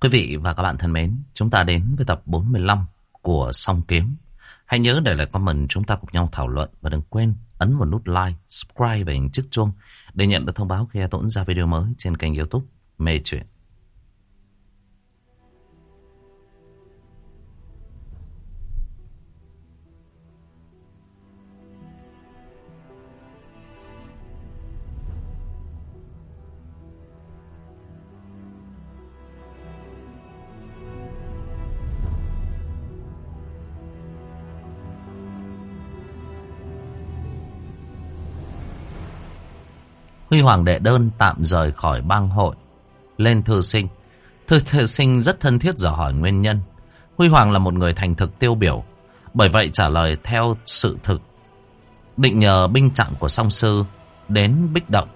Quý vị và các bạn thân mến, chúng ta đến với tập 45 của Song Kiếm. Hãy nhớ để lại comment chúng ta cùng nhau thảo luận và đừng quên ấn vào nút like, subscribe và hình chiếc chuông để nhận được thông báo khi Tuấn ra video mới trên kênh youtube Mê Chuyện. Huy Hoàng đệ đơn tạm rời khỏi bang hội. Lên thư sinh. Thư, thư sinh rất thân thiết dò hỏi nguyên nhân. Huy Hoàng là một người thành thực tiêu biểu. Bởi vậy trả lời theo sự thực. Định nhờ binh trạng của song sư đến bích động.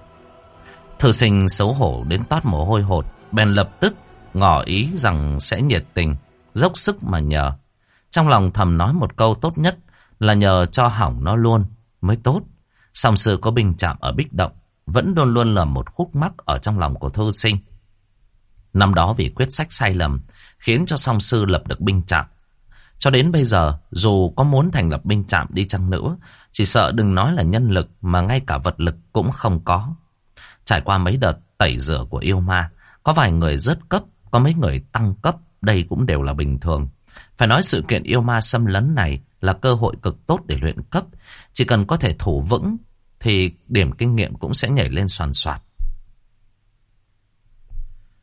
Thư sinh xấu hổ đến toát mồ hôi hột. Bèn lập tức ngỏ ý rằng sẽ nhiệt tình. Dốc sức mà nhờ. Trong lòng thầm nói một câu tốt nhất là nhờ cho hỏng nó luôn mới tốt. Song sư có binh chạm ở bích động vẫn luôn luôn là một khúc mắc ở trong lòng của thư sinh. Năm đó vì quyết sách sai lầm, khiến cho song sư lập được binh trạm. Cho đến bây giờ, dù có muốn thành lập binh trạm đi chăng nữa, chỉ sợ đừng nói là nhân lực mà ngay cả vật lực cũng không có. Trải qua mấy đợt tẩy rửa của yêu ma, có vài người rớt cấp, có mấy người tăng cấp, đây cũng đều là bình thường. Phải nói sự kiện yêu ma xâm lấn này là cơ hội cực tốt để luyện cấp, chỉ cần có thể thủ vững thì điểm kinh nghiệm cũng sẽ nhảy lên soàn soạt.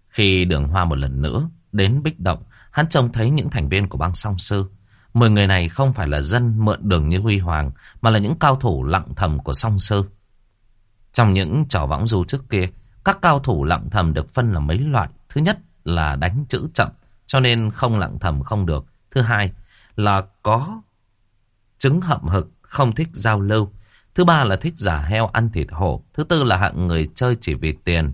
Khi đường hoa một lần nữa đến bích động, hắn trông thấy những thành viên của băng song sư. Mười người này không phải là dân mượn đường như Huy Hoàng, mà là những cao thủ lặng thầm của song sư. Trong những trò võng du trước kia, các cao thủ lặng thầm được phân là mấy loại. Thứ nhất là đánh chữ chậm, cho nên không lặng thầm không được. Thứ hai là có chứng hậm hực, không thích giao lưu. Thứ ba là thích giả heo ăn thịt hổ. Thứ tư là hạng người chơi chỉ vì tiền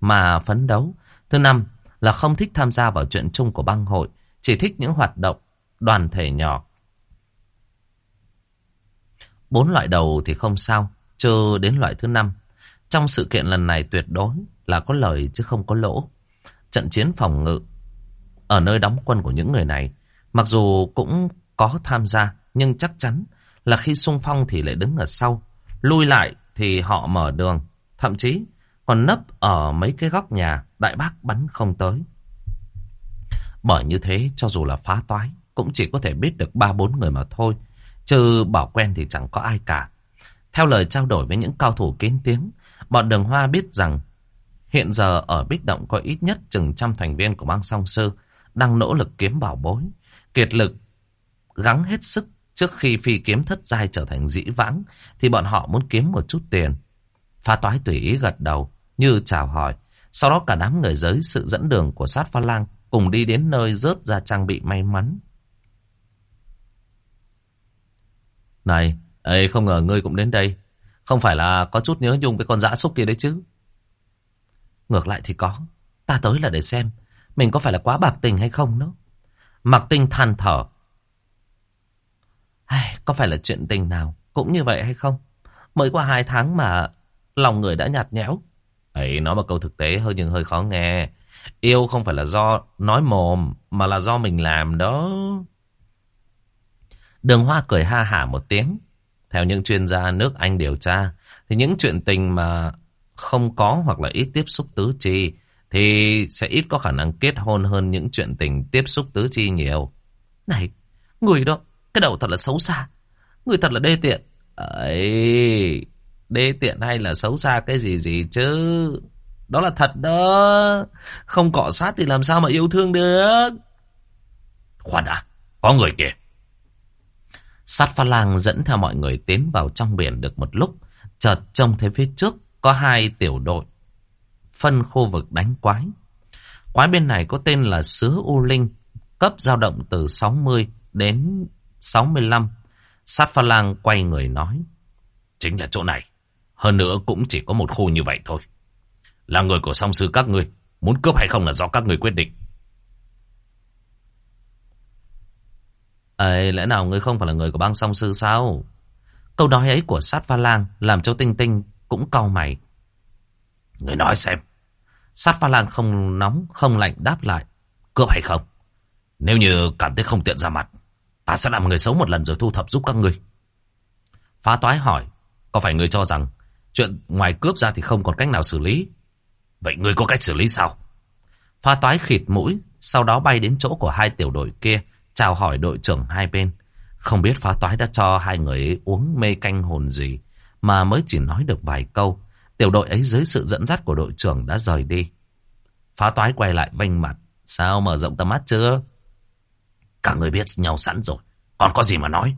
mà phấn đấu. Thứ năm là không thích tham gia vào chuyện chung của băng hội, chỉ thích những hoạt động đoàn thể nhỏ. Bốn loại đầu thì không sao, trừ đến loại thứ năm. Trong sự kiện lần này tuyệt đối là có lời chứ không có lỗ. Trận chiến phòng ngự ở nơi đóng quân của những người này, mặc dù cũng có tham gia, nhưng chắc chắn là khi sung phong thì lại đứng ở sau. Lui lại thì họ mở đường. Thậm chí còn nấp ở mấy cái góc nhà đại bác bắn không tới. Bởi như thế cho dù là phá toái cũng chỉ có thể biết được ba bốn người mà thôi. Chứ bảo quen thì chẳng có ai cả. Theo lời trao đổi với những cao thủ kín tiếng, bọn đường hoa biết rằng hiện giờ ở Bích Động có ít nhất chừng trăm thành viên của bang song sư đang nỗ lực kiếm bảo bối. Kiệt lực gắng hết sức Trước khi phi kiếm thất giai trở thành dĩ vãng, thì bọn họ muốn kiếm một chút tiền. Pha toái tùy ý gật đầu, như chào hỏi. Sau đó cả đám người giới sự dẫn đường của sát pha lang cùng đi đến nơi rớt ra trang bị may mắn. Này, ấy không ngờ ngươi cũng đến đây. Không phải là có chút nhớ nhung với con dã súc kia đấy chứ. Ngược lại thì có. Ta tới là để xem mình có phải là quá bạc tình hay không nữa. Mặc tinh than thở. Ai, có phải là chuyện tình nào cũng như vậy hay không? Mới qua hai tháng mà lòng người đã nhạt nhẽo. Ấy, nói một câu thực tế hơi nhưng hơi khó nghe. Yêu không phải là do nói mồm, mà là do mình làm đó. Đường Hoa cười ha hả một tiếng. Theo những chuyên gia nước Anh điều tra, thì những chuyện tình mà không có hoặc là ít tiếp xúc tứ chi, thì sẽ ít có khả năng kết hôn hơn những chuyện tình tiếp xúc tứ chi nhiều. Này, người đó, cái đầu thật là xấu xa. Người thật là đê tiện. Ấy, đê tiện hay là xấu xa cái gì gì chứ. Đó là thật đó. Không cọ sát thì làm sao mà yêu thương được. Khoan đã, có người kìa. Sát pha lang dẫn theo mọi người tiến vào trong biển được một lúc. Chợt trông thấy phía trước có hai tiểu đội. Phân khu vực đánh quái. Quái bên này có tên là Sứ U Linh. Cấp dao động từ 60 đến 65. Sát pha lang quay người nói. Chính là chỗ này. Hơn nữa cũng chỉ có một khu như vậy thôi. Là người của song sư các ngươi. Muốn cướp hay không là do các người quyết định. Ê, lẽ nào ngươi không phải là người của bang song sư sao? Câu nói ấy của sát pha lang làm cho tinh tinh cũng cau mày. Người nói xem. Sát pha lang không nóng, không lạnh đáp lại. cướp hay không. Nếu như cảm thấy không tiện ra mặt, ta sẽ làm người xấu một lần rồi thu thập giúp các ngươi. Phá toái hỏi, có phải ngươi cho rằng chuyện ngoài cướp ra thì không còn cách nào xử lý? Vậy ngươi có cách xử lý sao? Phá toái khịt mũi, sau đó bay đến chỗ của hai tiểu đội kia, chào hỏi đội trưởng hai bên. Không biết phá toái đã cho hai người ấy uống mê canh hồn gì, mà mới chỉ nói được vài câu. Tiểu đội ấy dưới sự dẫn dắt của đội trưởng đã rời đi. Phá toái quay lại vênh mặt. Sao mở rộng tầm mắt chưa? Cả người biết nhau sẵn rồi. Còn có gì mà nói?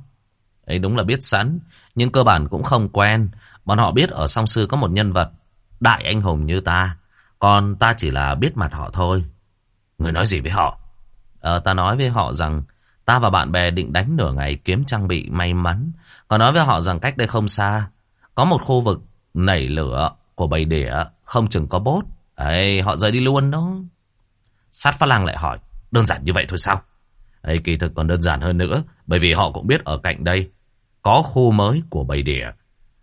Ấy đúng là biết sẵn. Nhưng cơ bản cũng không quen. Bọn họ biết ở song sư có một nhân vật. Đại anh hùng như ta. Còn ta chỉ là biết mặt họ thôi. Người nói gì với họ? Ờ, ta nói với họ rằng ta và bạn bè định đánh nửa ngày kiếm trang bị may mắn. Còn nói với họ rằng cách đây không xa. Có một khu vực nảy lửa của bầy đỉa. Không chừng có bốt. Ấy, họ rời đi luôn đó. Sát phá lang lại hỏi. Đơn giản như vậy thôi sao? Ấy, kỳ thực còn đơn giản hơn nữa. Bởi vì họ cũng biết ở cạnh đây có khu mới của bầy đỉa.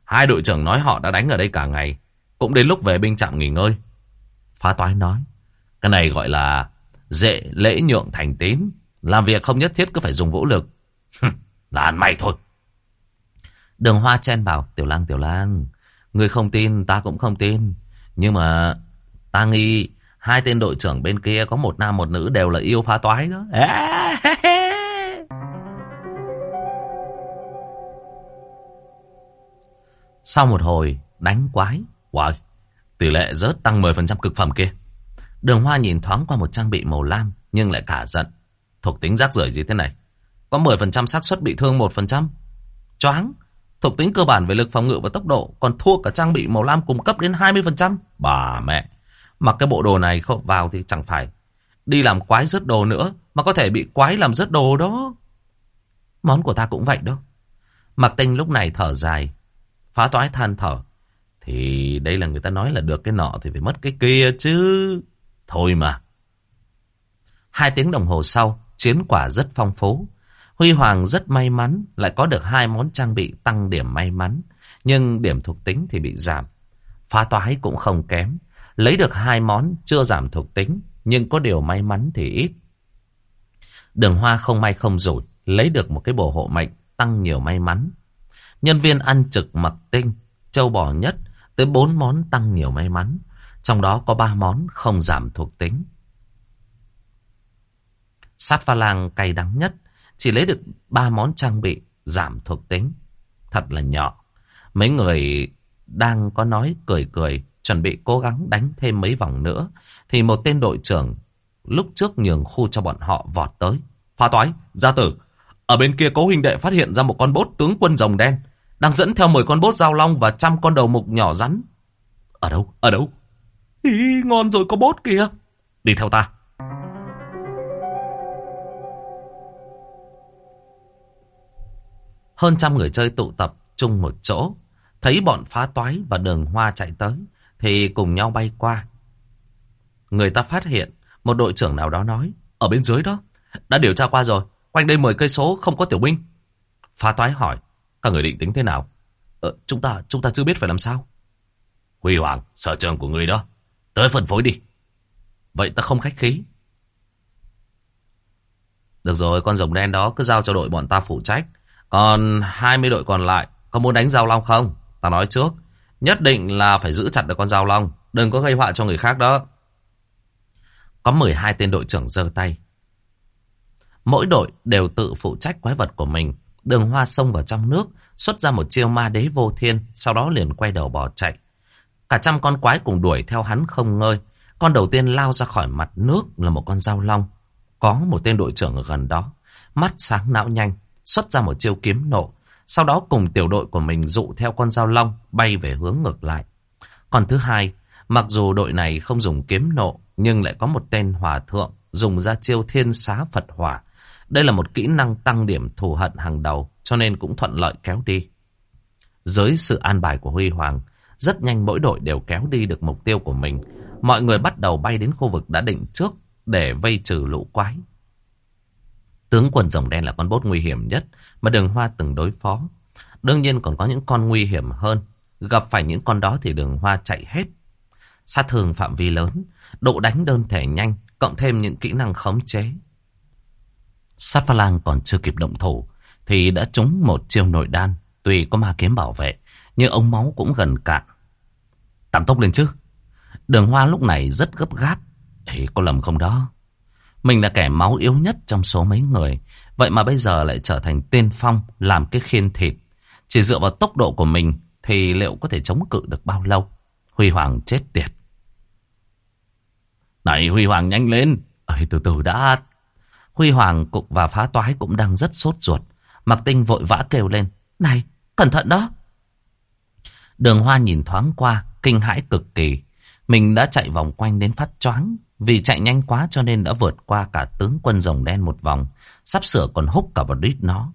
Hai đội trưởng nói họ đã đánh ở đây cả ngày. Cũng đến lúc về binh trạm nghỉ ngơi. Phá toái nói. Cái này gọi là dễ lễ nhượng thành tín. Làm việc không nhất thiết cứ phải dùng vũ lực. là ăn may thôi. Đường hoa chen bảo. Tiểu lang tiểu lang. Người không tin ta cũng không tin. Nhưng mà ta nghi hai tên đội trưởng bên kia có một nam một nữ đều là yêu phá toái đó. Sau một hồi đánh quái. Wow, tỷ lệ rớt tăng 10% cực phẩm kia. Đường Hoa nhìn thoáng qua một trang bị màu lam nhưng lại cả giận. Thuộc tính rác rưởi gì thế này? Có 10% xác suất bị thương 1%. Choáng. Thuộc tính cơ bản về lực phòng ngự và tốc độ còn thua cả trang bị màu lam cung cấp đến 20%. Bà mẹ. Mặc cái bộ đồ này không vào thì chẳng phải đi làm quái rớt đồ nữa mà có thể bị quái làm rớt đồ đó. Món của ta cũng vậy đó. Mặc tinh lúc này thở dài. Phá toái than thở. Thì đây là người ta nói là được cái nọ thì phải mất cái kia chứ. Thôi mà. Hai tiếng đồng hồ sau, chiến quả rất phong phú. Huy Hoàng rất may mắn lại có được hai món trang bị tăng điểm may mắn. Nhưng điểm thuộc tính thì bị giảm. Phá toái cũng không kém. Lấy được hai món chưa giảm thuộc tính. Nhưng có điều may mắn thì ít. Đường hoa không may không rủi. Lấy được một cái bổ hộ mệnh tăng nhiều may mắn. Nhân viên ăn trực mặc tinh, châu bò nhất, tới bốn món tăng nhiều may mắn. Trong đó có ba món không giảm thuộc tính. Sát pha lang cay đắng nhất, chỉ lấy được ba món trang bị giảm thuộc tính. Thật là nhỏ. Mấy người đang có nói cười cười, chuẩn bị cố gắng đánh thêm mấy vòng nữa, thì một tên đội trưởng lúc trước nhường khu cho bọn họ vọt tới. Phá toái, gia tử, ở bên kia cố huynh đệ phát hiện ra một con bốt tướng quân rồng đen, đang dẫn theo 10 con bốt giao long và trăm con đầu mục nhỏ rắn. Ở đâu? Ở đâu? Ý, ngon rồi có bốt kìa. Đi theo ta. Hơn trăm người chơi tụ tập chung một chỗ. Thấy bọn phá toái và đường hoa chạy tới. Thì cùng nhau bay qua. Người ta phát hiện một đội trưởng nào đó nói. Ở bên dưới đó. Đã điều tra qua rồi. Quanh đây 10 cây số không có tiểu binh. Phá toái hỏi. Các người định tính thế nào? Ờ, chúng ta, chúng ta chưa biết phải làm sao. Huy Hoàng, sở trường của người đó. Tới phân phối đi. Vậy ta không khách khí. Được rồi, con rồng đen đó cứ giao cho đội bọn ta phụ trách. Còn 20 đội còn lại, có muốn đánh giao long không? Ta nói trước, nhất định là phải giữ chặt được con giao long. Đừng có gây họa cho người khác đó. Có 12 tên đội trưởng giơ tay. Mỗi đội đều tự phụ trách quái vật của mình. Đường hoa xông vào trong nước, xuất ra một chiêu ma đế vô thiên, sau đó liền quay đầu bỏ chạy. Cả trăm con quái cùng đuổi theo hắn không ngơi. Con đầu tiên lao ra khỏi mặt nước là một con dao long. Có một tên đội trưởng ở gần đó, mắt sáng não nhanh, xuất ra một chiêu kiếm nộ. Sau đó cùng tiểu đội của mình dụ theo con dao long bay về hướng ngược lại. Còn thứ hai, mặc dù đội này không dùng kiếm nộ, nhưng lại có một tên hòa thượng dùng ra chiêu thiên xá Phật hỏa đây là một kỹ năng tăng điểm thù hận hàng đầu, cho nên cũng thuận lợi kéo đi. Dưới sự an bài của Huy Hoàng, rất nhanh mỗi đội đều kéo đi được mục tiêu của mình. Mọi người bắt đầu bay đến khu vực đã định trước để vây trừ lũ quái. Tướng quần rồng đen là con bốt nguy hiểm nhất mà đường hoa từng đối phó. Đương nhiên còn có những con nguy hiểm hơn. Gặp phải những con đó thì đường hoa chạy hết. Sát thương phạm vi lớn, độ đánh đơn thể nhanh, cộng thêm những kỹ năng khống chế. Sát pha lang còn chưa kịp động thủ, thì đã trúng một chiêu nội đan, tuy có ma kiếm bảo vệ, nhưng ống máu cũng gần cạn. Tăng tốc lên chứ. Đường hoa lúc này rất gấp gáp. Ê, có lầm không đó? Mình là kẻ máu yếu nhất trong số mấy người. Vậy mà bây giờ lại trở thành tiên phong làm cái khiên thịt. Chỉ dựa vào tốc độ của mình thì liệu có thể chống cự được bao lâu? Huy Hoàng chết tiệt. Này Huy Hoàng nhanh lên. Ây, từ từ đã. Huy Hoàng cục và phá toái cũng đang rất sốt ruột. Mặc tinh vội vã kêu lên. Này, cẩn thận đó. Đường hoa nhìn thoáng qua, kinh hãi cực kỳ. Mình đã chạy vòng quanh đến phát choáng. Vì chạy nhanh quá cho nên đã vượt qua cả tướng quân rồng đen một vòng. Sắp sửa còn húc cả vào đít nó.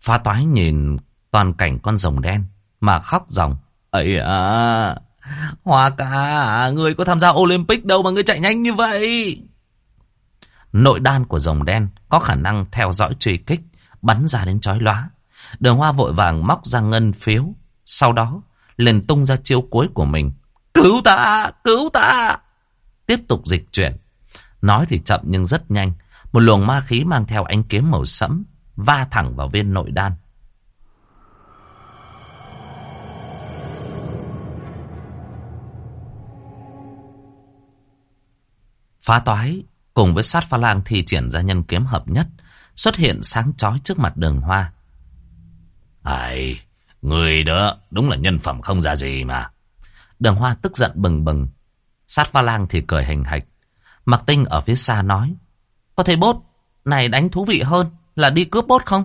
Phá toái nhìn toàn cảnh con rồng đen mà khóc ròng. ấy à, Hoa ca, người có tham gia Olympic đâu mà người chạy nhanh như vậy? Nội đan của rồng đen có khả năng theo dõi truy kích, bắn ra đến chói lóa. Đường hoa vội vàng móc ra ngân phiếu, sau đó liền tung ra chiêu cuối của mình. Cứu ta, cứu ta! Tiếp tục dịch chuyển. Nói thì chậm nhưng rất nhanh. Một luồng ma khí mang theo ánh kiếm màu sẫm, va thẳng vào viên nội đan. Phá toái cùng với sát pha lang thi triển ra nhân kiếm hợp nhất, xuất hiện sáng chói trước mặt đường hoa. Ai, người đó đúng là nhân phẩm không ra gì mà. Đường hoa tức giận bừng bừng, sát pha lang thì cười hình hạch. Mặc tinh ở phía xa nói, có thấy bốt này đánh thú vị hơn là đi cướp bốt không?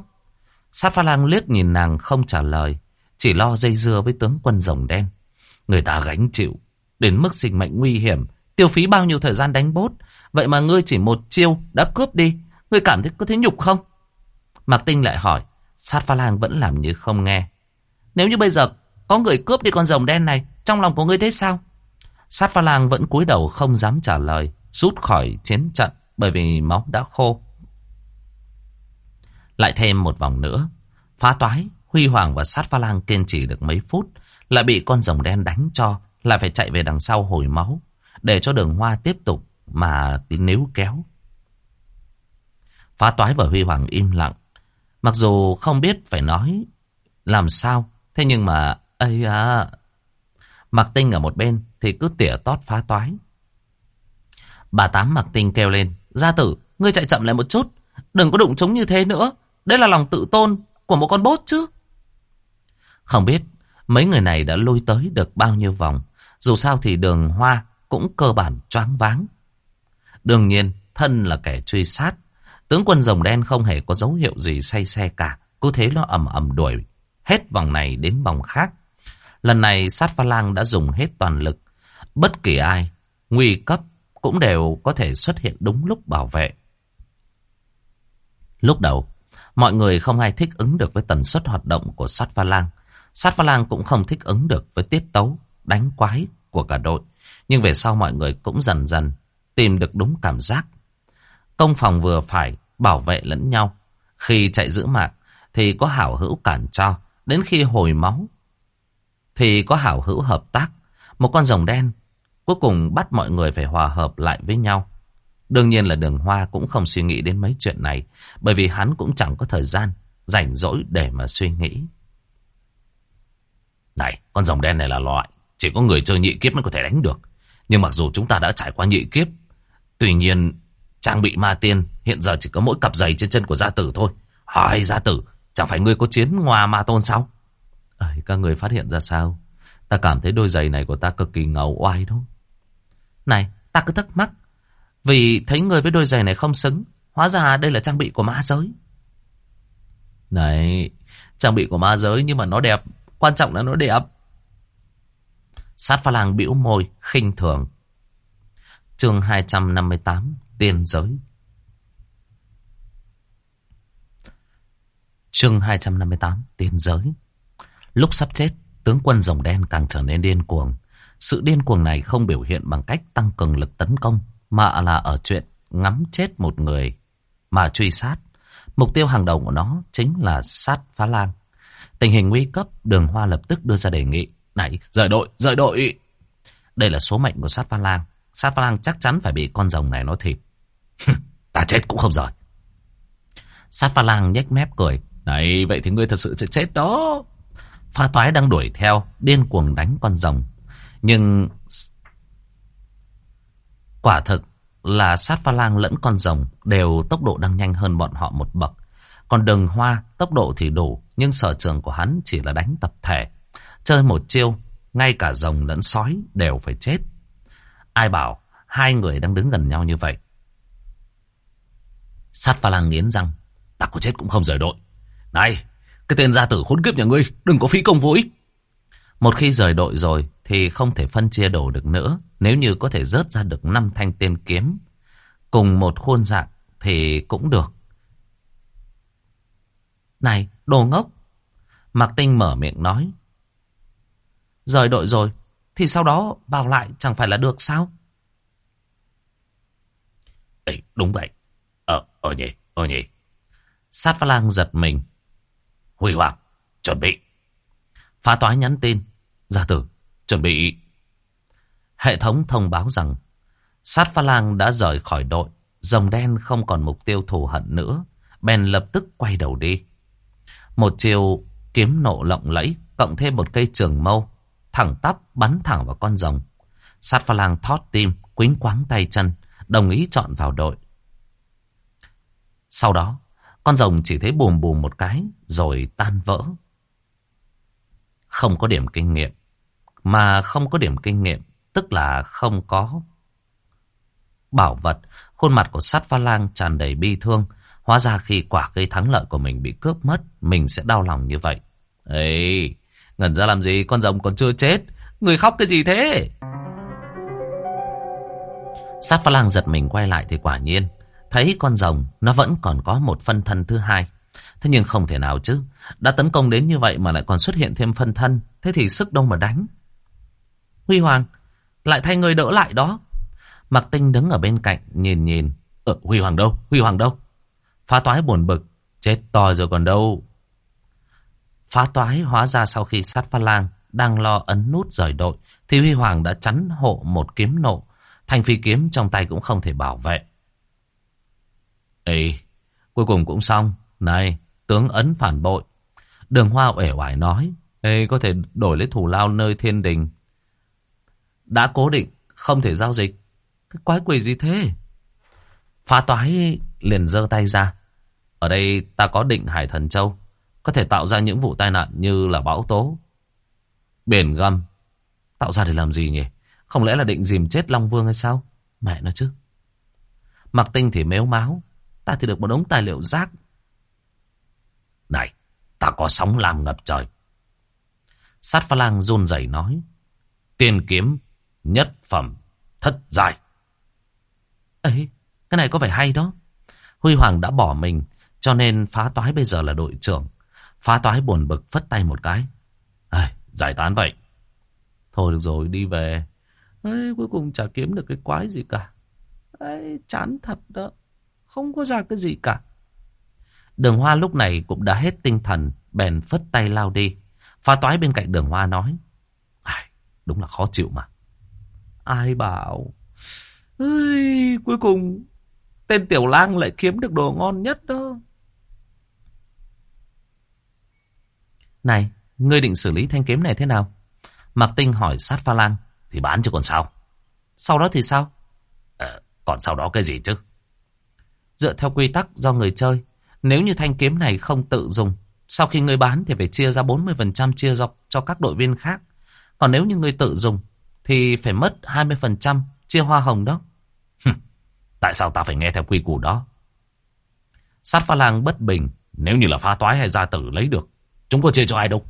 Sát pha lang liếc nhìn nàng không trả lời, chỉ lo dây dưa với tướng quân rồng đen. Người ta gánh chịu, đến mức sinh mệnh nguy hiểm, Tiêu phí bao nhiêu thời gian đánh bốt Vậy mà ngươi chỉ một chiêu đã cướp đi, Ngươi cảm thấy có thấy nhục không? Mạc Tinh lại hỏi, Sát pha lang vẫn làm như không nghe. Nếu như bây giờ có người cướp đi con rồng đen này, Trong lòng của ngươi thế sao? Sát pha lang vẫn cúi đầu không dám trả lời, Rút khỏi chiến trận Bởi vì máu đã khô. Lại thêm một vòng nữa, Phá toái, Huy Hoàng và sát pha lang kiên trì được mấy phút, Lại bị con rồng đen đánh cho, Lại phải chạy về đằng sau hồi máu, để cho đường hoa tiếp tục mà níu kéo. Phá toái và Huy Hoàng im lặng. Mặc dù không biết phải nói làm sao, thế nhưng mà, ấy à, Mặc Tinh ở một bên thì cứ tỉa tót phá toái. Bà Tám Mặc Tinh kêu lên, gia tử, ngươi chạy chậm lại một chút, đừng có đụng trống như thế nữa, đây là lòng tự tôn của một con bốt chứ. Không biết mấy người này đã lôi tới được bao nhiêu vòng, dù sao thì đường hoa cũng cơ bản choáng váng. Đương nhiên, thân là kẻ truy sát. Tướng quân rồng đen không hề có dấu hiệu gì say xe cả. Cứ thế nó ầm ầm đuổi hết vòng này đến vòng khác. Lần này sát pha lang đã dùng hết toàn lực. Bất kỳ ai, nguy cấp cũng đều có thể xuất hiện đúng lúc bảo vệ. Lúc đầu, mọi người không ai thích ứng được với tần suất hoạt động của sát pha lang. Sát pha lang cũng không thích ứng được với tiết tấu, đánh quái của cả đội. Nhưng về sau mọi người cũng dần dần tìm được đúng cảm giác. Công phòng vừa phải bảo vệ lẫn nhau. Khi chạy giữ mạng thì có hảo hữu cản cho. Đến khi hồi máu thì có hảo hữu hợp tác. Một con rồng đen cuối cùng bắt mọi người phải hòa hợp lại với nhau. Đương nhiên là đường hoa cũng không suy nghĩ đến mấy chuyện này. Bởi vì hắn cũng chẳng có thời gian rảnh rỗi để mà suy nghĩ. Này, con rồng đen này là loại. Chỉ có người chơi nhị kiếp mới có thể đánh được. Nhưng mặc dù chúng ta đã trải qua nhị kiếp, tuy nhiên trang bị ma tiên hiện giờ chỉ có mỗi cặp giày trên chân của gia tử thôi. Hỏi gia tử, chẳng phải ngươi có chiến ngoa ma tôn sao? À, các người phát hiện ra sao? Ta cảm thấy đôi giày này của ta cực kỳ ngầu oai thôi. Này, ta cứ thắc mắc. Vì thấy người với đôi giày này không xứng. Hóa ra đây là trang bị của ma giới. Này, trang bị của ma giới nhưng mà nó đẹp. Quan trọng là nó đẹp. Sát pha lang bĩu môi, khinh thường chương 258, tiên giới. chương 258, tiên giới. Lúc sắp chết, tướng quân rồng đen càng trở nên điên cuồng. Sự điên cuồng này không biểu hiện bằng cách tăng cường lực tấn công, mà là ở chuyện ngắm chết một người mà truy sát. Mục tiêu hàng đầu của nó chính là sát phá lang. Tình hình nguy cấp, đường hoa lập tức đưa ra đề nghị này, rời đội, rời đội. Đây là số mệnh của sát phá lang. Sát pha lang chắc chắn phải bị con rồng này nó thịt. ta chết cũng không rồi. Sát pha lang nhếch mép cười. Này, vậy thì ngươi thật sự sẽ chết đó. Pha toái đang đuổi theo, điên cuồng đánh con rồng. Nhưng quả thực là sát pha lang lẫn con rồng đều tốc độ đang nhanh hơn bọn họ một bậc. Còn đường hoa, tốc độ thì đủ, nhưng sở trường của hắn chỉ là đánh tập thể. Chơi một chiêu, ngay cả rồng lẫn sói đều phải chết. Ai bảo hai người đang đứng gần nhau như vậy. Sát pha lang nghiến răng, ta có chết cũng không rời đội. Này, cái tên gia tử khốn kiếp nhà ngươi, đừng có phí công vô ích. Một khi rời đội rồi thì không thể phân chia đồ được nữa. Nếu như có thể rớt ra được năm thanh tên kiếm cùng một khuôn dạng thì cũng được. Này, đồ ngốc. Mạc Tinh mở miệng nói. Rời đội rồi, thì sau đó vào lại chẳng phải là được sao? Ê, đúng vậy. Ờ, ờ nhỉ, ờ nhỉ. Sát pha lang giật mình. Huy Hoàng, chuẩn bị. Phá toái nhắn tin. Gia tử, chuẩn bị. Hệ thống thông báo rằng sát pha lang đã rời khỏi đội. Rồng đen không còn mục tiêu thù hận nữa. Bèn lập tức quay đầu đi. Một chiều kiếm nộ lộng lẫy, cộng thêm một cây trường mâu, thẳng tắp bắn thẳng vào con rồng. Sát pha lang thót tim, quính quáng tay chân, đồng ý chọn vào đội. Sau đó, con rồng chỉ thấy bùm bùm một cái, rồi tan vỡ. Không có điểm kinh nghiệm. Mà không có điểm kinh nghiệm, tức là không có bảo vật. Khuôn mặt của sát pha lang tràn đầy bi thương. Hóa ra khi quả cây thắng lợi của mình bị cướp mất, mình sẽ đau lòng như vậy. Ê, ngẩn ra làm gì, con rồng còn chưa chết. Người khóc cái gì thế? Sát pha lang giật mình quay lại thì quả nhiên, thấy con rồng nó vẫn còn có một phân thân thứ hai. Thế nhưng không thể nào chứ. Đã tấn công đến như vậy mà lại còn xuất hiện thêm phân thân. Thế thì sức đâu mà đánh. Huy Hoàng, lại thay người đỡ lại đó. Mặc tinh đứng ở bên cạnh, nhìn nhìn. Ờ, Huy Hoàng đâu? Huy Hoàng đâu? Phá toái buồn bực. Chết to rồi còn đâu. Phá toái hóa ra sau khi sát pha lang đang lo ấn nút rời đội thì Huy Hoàng đã chắn hộ một kiếm nộ. Thành phi kiếm trong tay cũng không thể bảo vệ. Ê, cuối cùng cũng xong. Này, tướng ấn phản bội. Đường Hoa uể oải nói. Ê, có thể đổi lấy thủ lao nơi thiên đình. Đã cố định, không thể giao dịch. Cái quái quỷ gì thế? Phá toái liền giơ tay ra. Ở đây ta có định Hải Thần Châu. Có thể tạo ra những vụ tai nạn như là bão tố. Biển gầm. Tạo ra để làm gì nhỉ? Không lẽ là định dìm chết Long Vương hay sao? Mẹ nó chứ. Mặc tinh thì mếu máu. Ta thì được một đống tài liệu rác. Này, ta có sóng làm ngập trời. Sát pha lang run rẩy nói. Tiên kiếm, nhất phẩm, thất dài. ấy cái này có vẻ hay đó. Huy Hoàng đã bỏ mình, cho nên phá toái bây giờ là đội trưởng. Phá toái buồn bực phất tay một cái. À, giải tán vậy. Thôi được rồi, đi về. Ấy, cuối cùng chả kiếm được cái quái gì cả. Ấy, chán thật đó. Không có ra cái gì cả. Đường Hoa lúc này cũng đã hết tinh thần, bèn phất tay lao đi. Phá toái bên cạnh đường Hoa nói. Ai, đúng là khó chịu mà. Ai bảo. Ây, cuối cùng tên tiểu lang lại kiếm được đồ ngon nhất đó. Này, ngươi định xử lý thanh kiếm này thế nào? Mạc Tinh hỏi sát pha lang. Thì bán chứ còn sao? Sau đó thì sao? Ờ, còn sau đó cái gì chứ? Dựa theo quy tắc do người chơi, nếu như thanh kiếm này không tự dùng, sau khi ngươi bán thì phải chia ra 40% chia dọc cho các đội viên khác. Còn nếu như ngươi tự dùng, thì phải mất 20% chia hoa hồng đó. Tại sao ta phải nghe theo quy củ đó? Sát pha lang bất bình, nếu như là pha toái hay gia tử lấy được, chúng có chia cho ai đâu?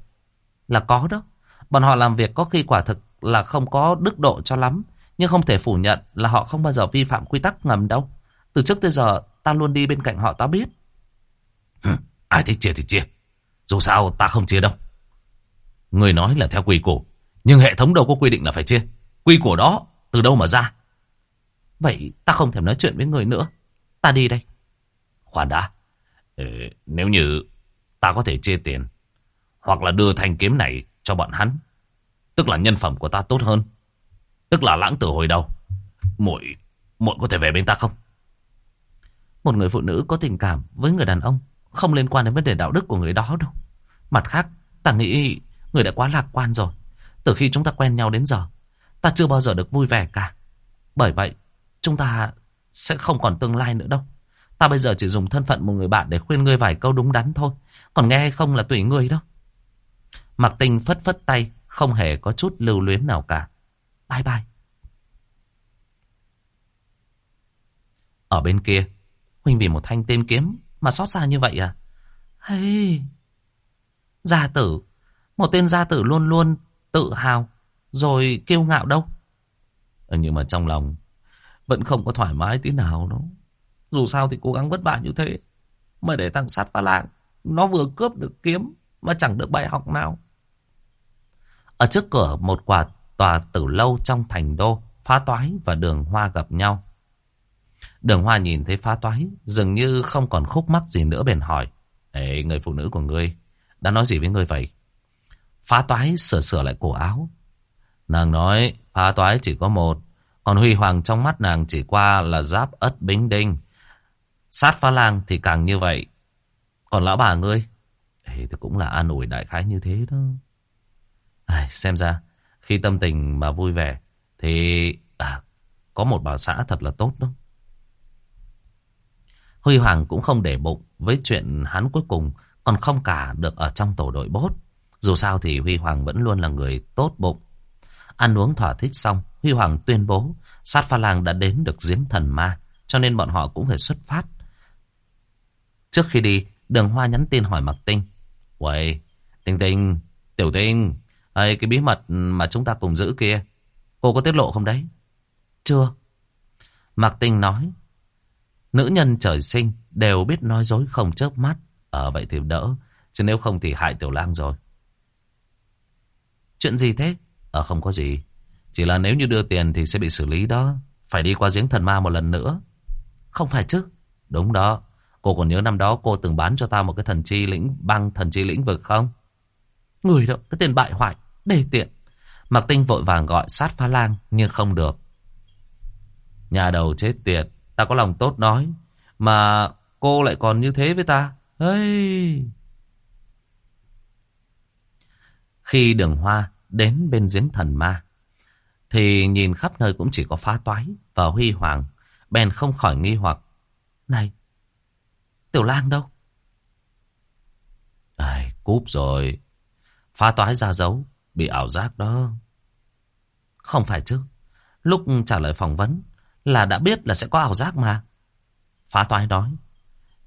Là có đó. Bọn họ làm việc có khi quả thực là không có đức độ cho lắm. Nhưng không thể phủ nhận là họ không bao giờ vi phạm quy tắc ngầm đâu. Từ trước tới giờ ta luôn đi bên cạnh họ ta biết. Hừ, ai thích chia thì chia. Dù sao ta không chia đâu. Người nói là theo quy củ. Nhưng hệ thống đâu có quy định là phải chia. Quy củ đó từ đâu mà ra? Vậy ta không thèm nói chuyện với người nữa. Ta đi đây. Khoan đã. Ừ, nếu như ta có thể chia tiền hoặc là đưa thanh kiếm này cho bọn hắn Tức là nhân phẩm của ta tốt hơn Tức là lãng tử hồi đầu muội muội có thể về bên ta không Một người phụ nữ có tình cảm với người đàn ông không liên quan đến vấn đề đạo đức của người đó đâu. Mặt khác, ta nghĩ người đã quá lạc quan rồi. Từ khi chúng ta quen nhau đến giờ, ta chưa bao giờ được vui vẻ cả. Bởi vậy, chúng ta sẽ không còn tương lai nữa đâu. Ta bây giờ chỉ dùng thân phận một người bạn để khuyên ngươi vài câu đúng đắn thôi. Còn nghe hay không là tùy ngươi đâu. Mặc tinh phất phất tay, không hề có chút lưu luyến nào cả. Bye bye. Ở bên kia, Huynh vì một thanh tên kiếm mà xót xa như vậy à? Hey, gia tử, một tên gia tử luôn luôn tự hào, rồi kiêu ngạo đâu. Ừ, nhưng mà trong lòng vẫn không có thoải mái tí nào đâu. Dù sao thì cố gắng vất vả như thế. Mà để tăng sát pha lạng, nó vừa cướp được kiếm mà chẳng được bài học nào. Ở trước cửa một quả tòa tử lâu trong thành đô, phá toái và đường hoa gặp nhau. Đường hoa nhìn thấy phá toái, dường như không còn khúc mắc gì nữa bèn hỏi. Ê, người phụ nữ của ngươi, đã nói gì với ngươi vậy? Phá toái sửa sửa lại cổ áo. Nàng nói, phá toái chỉ có một, còn huy hoàng trong mắt nàng chỉ qua là giáp ất bính đinh. Sát phá lang thì càng như vậy. Còn lão bà ngươi, Ê, thì cũng là an ủi đại khái như thế đó. À, xem ra, khi tâm tình mà vui vẻ, thì à, có một bà xã thật là tốt đó. Huy Hoàng cũng không để bụng với chuyện hắn cuối cùng còn không cả được ở trong tổ đội bốt. Dù sao thì Huy Hoàng vẫn luôn là người tốt bụng. Ăn uống thỏa thích xong, Huy Hoàng tuyên bố sát pha lang đã đến được giếng thần ma, cho nên bọn họ cũng phải xuất phát. Trước khi đi, đường hoa nhắn tin hỏi Mặc Tinh. Uầy, Tinh Tinh, Tiểu Tinh, ấy, cái bí mật mà chúng ta cùng giữ kia, cô có tiết lộ không đấy? Chưa. Mạc Tinh nói, Nữ nhân trời sinh đều biết nói dối không chớp mắt. Ở vậy thì đỡ. Chứ nếu không thì hại tiểu lang rồi. Chuyện gì thế? Ờ không có gì. Chỉ là nếu như đưa tiền thì sẽ bị xử lý đó. Phải đi qua giếng thần ma một lần nữa. Không phải chứ. Đúng đó. Cô còn nhớ năm đó cô từng bán cho ta một cái thần chi lĩnh băng thần chi lĩnh vực không? Người đó, cái tiền bại hoại, đề tiện. Mạc Tinh vội vàng gọi sát phá lang nhưng không được. Nhà đầu chết tiệt, Ta có lòng tốt nói. Mà cô lại còn như thế với ta. Hey. Khi đường hoa đến bên giếng thần ma. Thì nhìn khắp nơi cũng chỉ có phá toái và huy hoàng. Bèn không khỏi nghi hoặc. Này. Tiểu lang đâu? Ai, cúp rồi. Phá toái ra dấu. Bị ảo giác đó. Không phải chứ. Lúc trả lời phỏng vấn là đã biết là sẽ có ảo giác mà. Phá toái nói.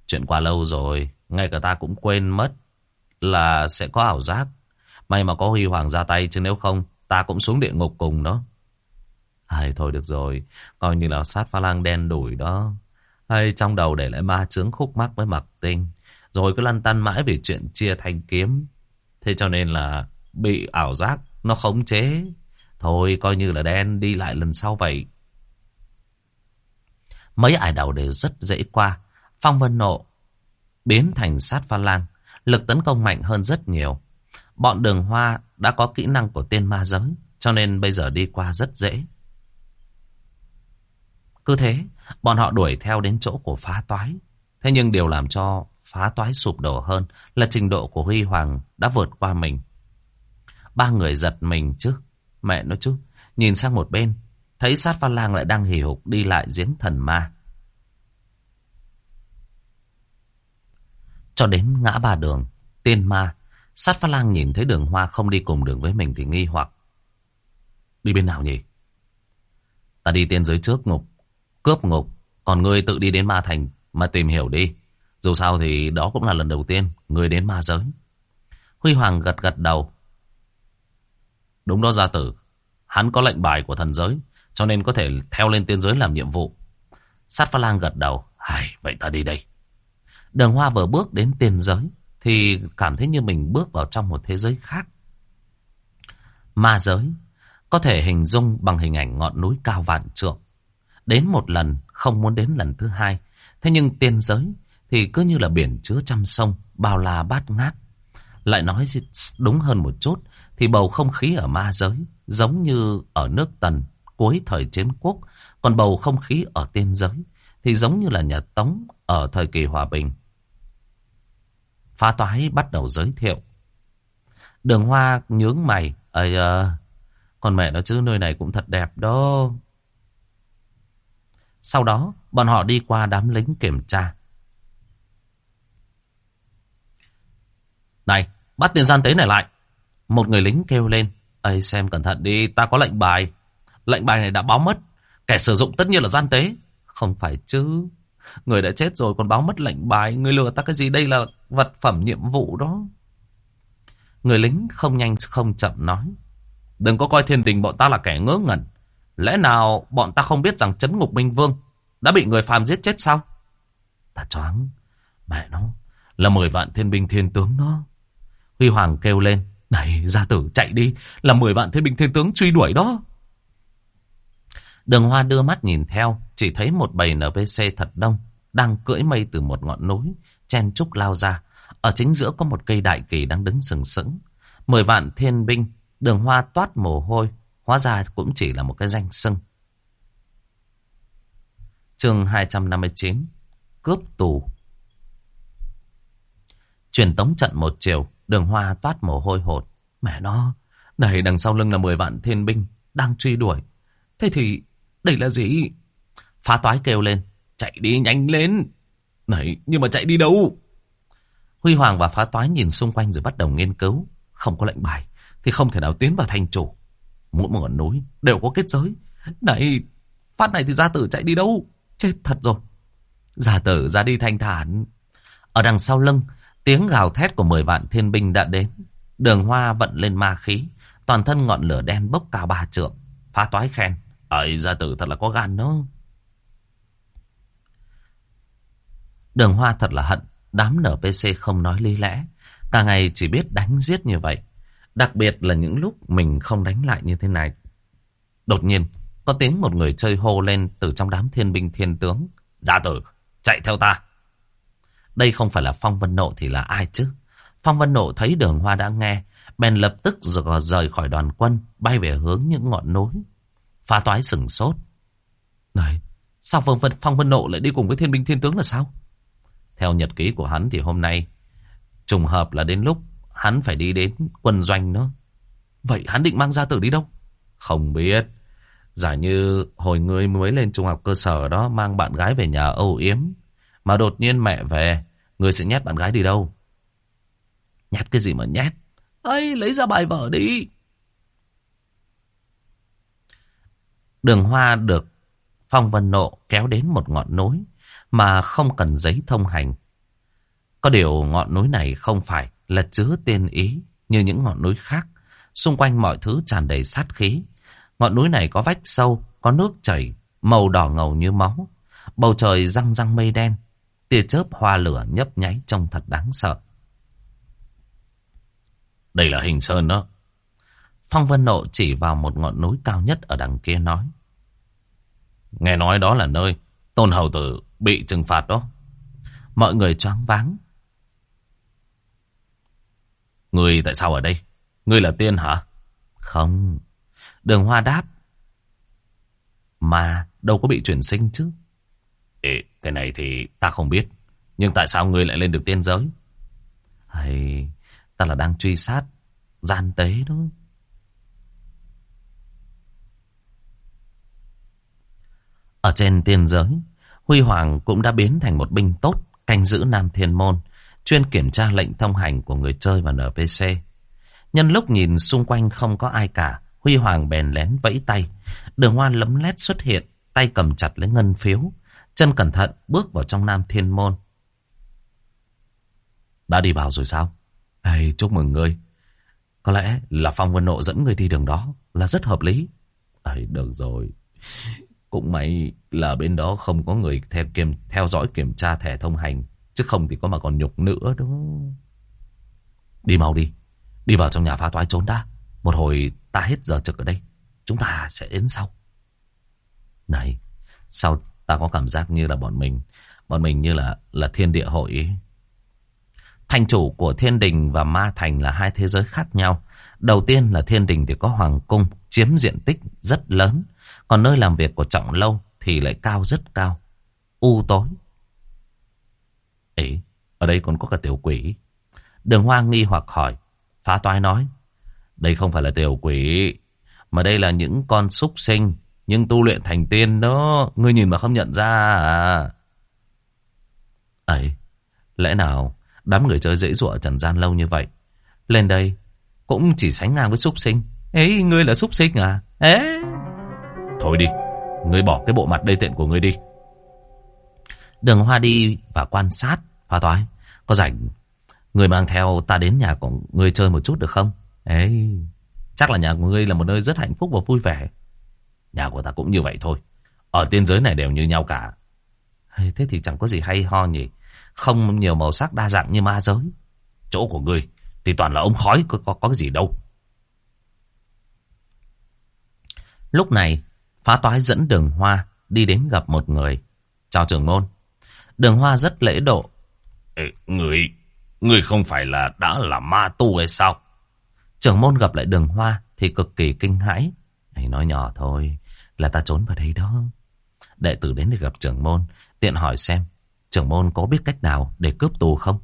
Chuyện qua lâu rồi, ngay cả ta cũng quên mất là sẽ có ảo giác. May mà có Huy Hoàng ra tay, chứ nếu không, ta cũng xuống địa ngục cùng đó. Ai thôi được rồi, coi như là sát pha lang đen đủi đó. Hay trong đầu để lại ma chướng khúc mắc với mặc tinh. Rồi cứ lăn tăn mãi vì chuyện chia thanh kiếm. Thế cho nên là bị ảo giác, nó khống chế. Thôi coi như là đen đi lại lần sau vậy. Mấy ải đầu đều rất dễ qua. Phong vân nộ biến thành sát pha lang. Lực tấn công mạnh hơn rất nhiều. Bọn đường hoa đã có kỹ năng của tên ma giới. Cho nên bây giờ đi qua rất dễ. Cứ thế, bọn họ đuổi theo đến chỗ của phá toái. Thế nhưng điều làm cho phá toái sụp đổ hơn là trình độ của Huy Hoàng đã vượt qua mình. Ba người giật mình chứ. Mẹ nói chứ. Nhìn sang một bên, Thấy sát pha lang lại đang hì hục đi lại giếng thần ma. Cho đến ngã ba đường, tiên ma, sát pha lang nhìn thấy đường hoa không đi cùng đường với mình thì nghi hoặc. Đi bên nào nhỉ? Ta đi tiên giới trước ngục, cướp ngục, còn ngươi tự đi đến ma thành mà tìm hiểu đi. Dù sao thì đó cũng là lần đầu tiên người đến ma giới. Huy Hoàng gật gật đầu. Đúng đó gia tử, hắn có lệnh bài của thần giới, cho nên có thể theo lên tiên giới làm nhiệm vụ. Sát pha lang gật đầu. Hay, vậy ta đi đây. Đường hoa vừa bước đến tiên giới. Thì cảm thấy như mình bước vào trong một thế giới khác. Ma giới. Có thể hình dung bằng hình ảnh ngọn núi cao vạn trượng. Đến một lần, không muốn đến lần thứ hai. Thế nhưng tiên giới thì cứ như là biển chứa trăm sông, bao la bát ngát. Lại nói đúng hơn một chút, thì bầu không khí ở ma giới giống như ở nước tần cuối thời chiến quốc, còn bầu không khí ở tiên giới thì giống như là nhà Tống ở thời kỳ hòa bình. Phá toái bắt đầu giới thiệu. Đường hoa nhướng mày. ơi à, con mẹ nó chứ nơi này cũng thật đẹp đó. Sau đó, bọn họ đi qua đám lính kiểm tra. Này, bắt tiền gian tế này lại. Một người lính kêu lên. Ây xem cẩn thận đi, ta có lệnh bài. Lệnh bài này đã báo mất. Kẻ sử dụng tất nhiên là gian tế. Không phải chứ. Người đã chết rồi còn báo mất lệnh bài. Người lừa ta cái gì đây là vật phẩm nhiệm vụ đó. Người lính không nhanh không chậm nói. Đừng có coi thiên đình bọn ta là kẻ ngớ ngẩn. Lẽ nào bọn ta không biết rằng chấn ngục minh vương đã bị người phàm giết chết sao? Ta choáng. Mẹ nó là mười vạn thiên binh thiên tướng nó Huy Hoàng kêu lên. Này, gia tử chạy đi. Là mười vạn thiên binh thiên tướng truy đuổi đó. Đường Hoa đưa mắt nhìn theo. Chỉ thấy một bầy NPC thật đông. Đang cưỡi mây từ một ngọn núi. Chen trúc lao ra. Ở chính giữa có một cây đại kỳ đang đứng sừng sững. Mười vạn thiên binh. Đường Hoa toát mồ hôi. Hóa ra cũng chỉ là một cái danh xưng. chương 259 Cướp tù Truyền tống trận một chiều Đường Hoa toát mồ hôi hột. Mẹ nó, Này đằng sau lưng là 10 vạn thiên binh Đang truy đuổi. Thế thì đây là gì? Phá toái kêu lên, Chạy đi nhanh lên. Này, nhưng mà chạy đi đâu? Huy Hoàng và phá toái nhìn xung quanh rồi bắt đầu nghiên cứu. Không có lệnh bài Thì không thể nào tiến vào thành chủ. Mỗi một ngọn núi đều có kết giới. Này, Phát này thì gia tử chạy đi đâu? Chết thật rồi. Gia tử ra đi thanh thản. Ở đằng sau lưng Tiếng gào thét của mười vạn thiên binh đã đến. Đường hoa vận lên ma khí. Toàn thân ngọn lửa đen bốc cao ba trượng. Phá toái khen. Ấy gia tử thật là có gan đó. Đường hoa thật là hận. Đám NPC không nói lý lẽ. Cả ngày chỉ biết đánh giết như vậy. Đặc biệt là những lúc mình không đánh lại như thế này. Đột nhiên, có tiếng một người chơi hô lên từ trong đám thiên binh thiên tướng. Gia tử, chạy theo ta. Đây không phải là Phong Vân Nộ thì là ai chứ? Phong Vân Nộ thấy đường hoa đã nghe, bèn lập tức rời khỏi đoàn quân, bay về hướng những ngọn núi. Phá toái sừng sốt. Này, sao Phong Vân, Phong Vân Nộ lại đi cùng với thiên binh thiên tướng là sao? Theo nhật ký của hắn thì hôm nay, trùng hợp là đến lúc hắn phải đi đến quân doanh nữa. Vậy hắn định mang gia tử đi đâu? Không biết. Giả như hồi ngươi mới lên trung học cơ sở đó mang bạn gái về nhà âu yếm. Mà đột nhiên mẹ về, người sẽ nhét bạn gái đi đâu? Nhét cái gì mà nhét? ấy lấy ra bài vở đi. Đường hoa được Phong Vân Nộ kéo đến một ngọn núi mà không cần giấy thông hành. Có điều ngọn núi này không phải là chứa tiên ý như những ngọn núi khác. Xung quanh mọi thứ tràn đầy sát khí. Ngọn núi này có vách sâu, có nước chảy, màu đỏ ngầu như máu. Bầu trời răng răng mây đen, tia chớp hoa lửa nhấp nháy trông thật đáng sợ. Đây là hình sơn đó. Phong Vân Nộ chỉ vào một ngọn núi cao nhất ở đằng kia nói. Nghe nói đó là nơi Tôn Hầu Tử bị trừng phạt đó. Mọi người choáng váng. Người tại sao ở đây? Người là tiên hả? Không. Đường Hoa đáp. Mà đâu có bị chuyển sinh chứ. Ê, cái này thì ta không biết. Nhưng tại sao ngươi lại lên được tiên giới? Hay ta là đang truy sát gian tế đó. Ở trên tiên giới, Huy Hoàng cũng đã biến thành một binh tốt canh giữ Nam Thiên Môn, chuyên kiểm tra lệnh thông hành của người chơi và NPC. Nhân lúc nhìn xung quanh không có ai cả, Huy Hoàng bèn lén vẫy tay. Đường hoa lấm lét xuất hiện, tay cầm chặt lấy ngân phiếu, Chân cẩn thận bước vào trong Nam Thiên Môn. Đã đi vào rồi sao? Ê, chúc mừng ngươi. Có lẽ là Phong Vân Nộ dẫn ngươi đi đường đó là rất hợp lý. Ê, được rồi. Cũng may là bên đó không có người theo, kiểm, theo dõi kiểm tra thẻ thông hành. Chứ không thì có mà còn nhục nữa đó. Đi mau đi. Đi vào trong nhà phá toái trốn đã. Một hồi ta hết giờ trực ở đây. Chúng ta sẽ đến sau. Này, sao Ta có cảm giác như là bọn mình Bọn mình như là là thiên địa hội ý. Thành chủ của thiên đình và ma thành là hai thế giới khác nhau Đầu tiên là thiên đình thì có hoàng cung Chiếm diện tích rất lớn Còn nơi làm việc của trọng lâu Thì lại cao rất cao u tối. Ấy, ở đây còn có cả tiểu quỷ. Đường Hoa nghi hoặc hỏi. Phá toái nói. Đây không phải là tiểu quỷ. Mà đây là những con súc sinh. Nhưng tu luyện thành tiên đó. Ngươi nhìn mà không nhận ra à. Ấy, lẽ nào đám người chơi dễ dụa trần gian lâu như vậy. Lên đây cũng chỉ sánh ngang với súc sinh. Ấy, ngươi là súc sinh à? Ê. Thôi đi, ngươi bỏ cái bộ mặt đê tiện của ngươi đi. Đường Hoa đi và quan sát. hoa toái, có rảnh Người mang theo ta đến nhà của ngươi chơi một chút được không? Ấy, chắc là nhà của ngươi là một nơi rất hạnh phúc và vui vẻ. Nhà của ta cũng như vậy thôi. Ở tiên giới này đều như nhau cả. Thế thì chẳng có gì hay ho nhỉ. Không nhiều màu sắc đa dạng như ma giới. Chỗ của ngươi thì toàn là ống khói, có, có, có cái gì đâu. Lúc này, phá toái dẫn đường hoa đi đến gặp một người. Chào trưởng môn. Đường hoa rất lễ độ. Ê, người Người không phải là đã là ma tu hay sao? Trưởng môn gặp lại đường hoa thì cực kỳ kinh hãi. Này nói nhỏ thôi, là ta trốn vào đây đó. Đệ tử đến để gặp trưởng môn, tiện hỏi xem, trưởng môn có biết cách nào để cướp tù không?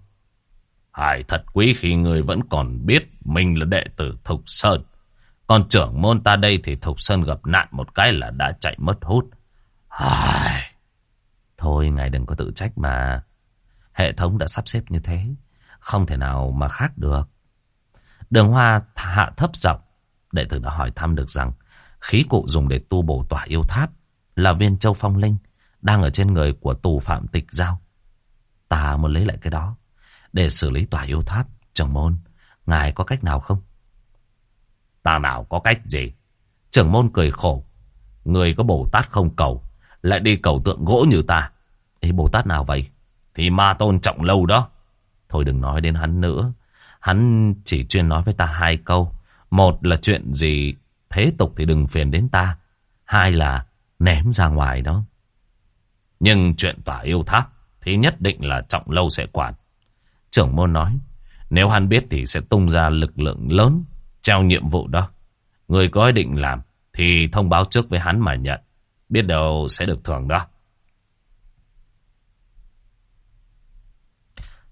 Hải thật quý khi người vẫn còn biết mình là đệ tử Thục Sơn. Còn trưởng môn ta đây thì Thục Sơn gặp nạn một cái là đã chạy mất hút. Ai... Thôi ngài đừng có tự trách mà. Hệ thống đã sắp xếp như thế. Không thể nào mà khác được. Đường Hoa hạ thấp giọng Đệ tử đã hỏi thăm được rằng khí cụ dùng để tu bổ tỏa yêu tháp là viên châu phong linh đang ở trên người của tù phạm tịch giao. Ta muốn lấy lại cái đó để xử lý tỏa yêu tháp. Trưởng môn, ngài có cách nào không? Ta nào có cách gì? Trưởng môn cười khổ. Người có Bồ Tát không cầu, lại đi cầu tượng gỗ như ta. Ê, Bồ Tát nào vậy? Thì ma tôn trọng lâu đó. Thôi đừng nói đến hắn nữa. Hắn chỉ chuyên nói với ta hai câu. Một là chuyện gì thế tục thì đừng phiền đến ta. Hai là ném ra ngoài đó. Nhưng chuyện tỏa yêu tháp thì nhất định là trọng lâu sẽ quản. Trưởng môn nói, nếu hắn biết thì sẽ tung ra lực lượng lớn trao nhiệm vụ đó. Người có ý định làm thì thông báo trước với hắn mà nhận. Biết đâu sẽ được thưởng đó.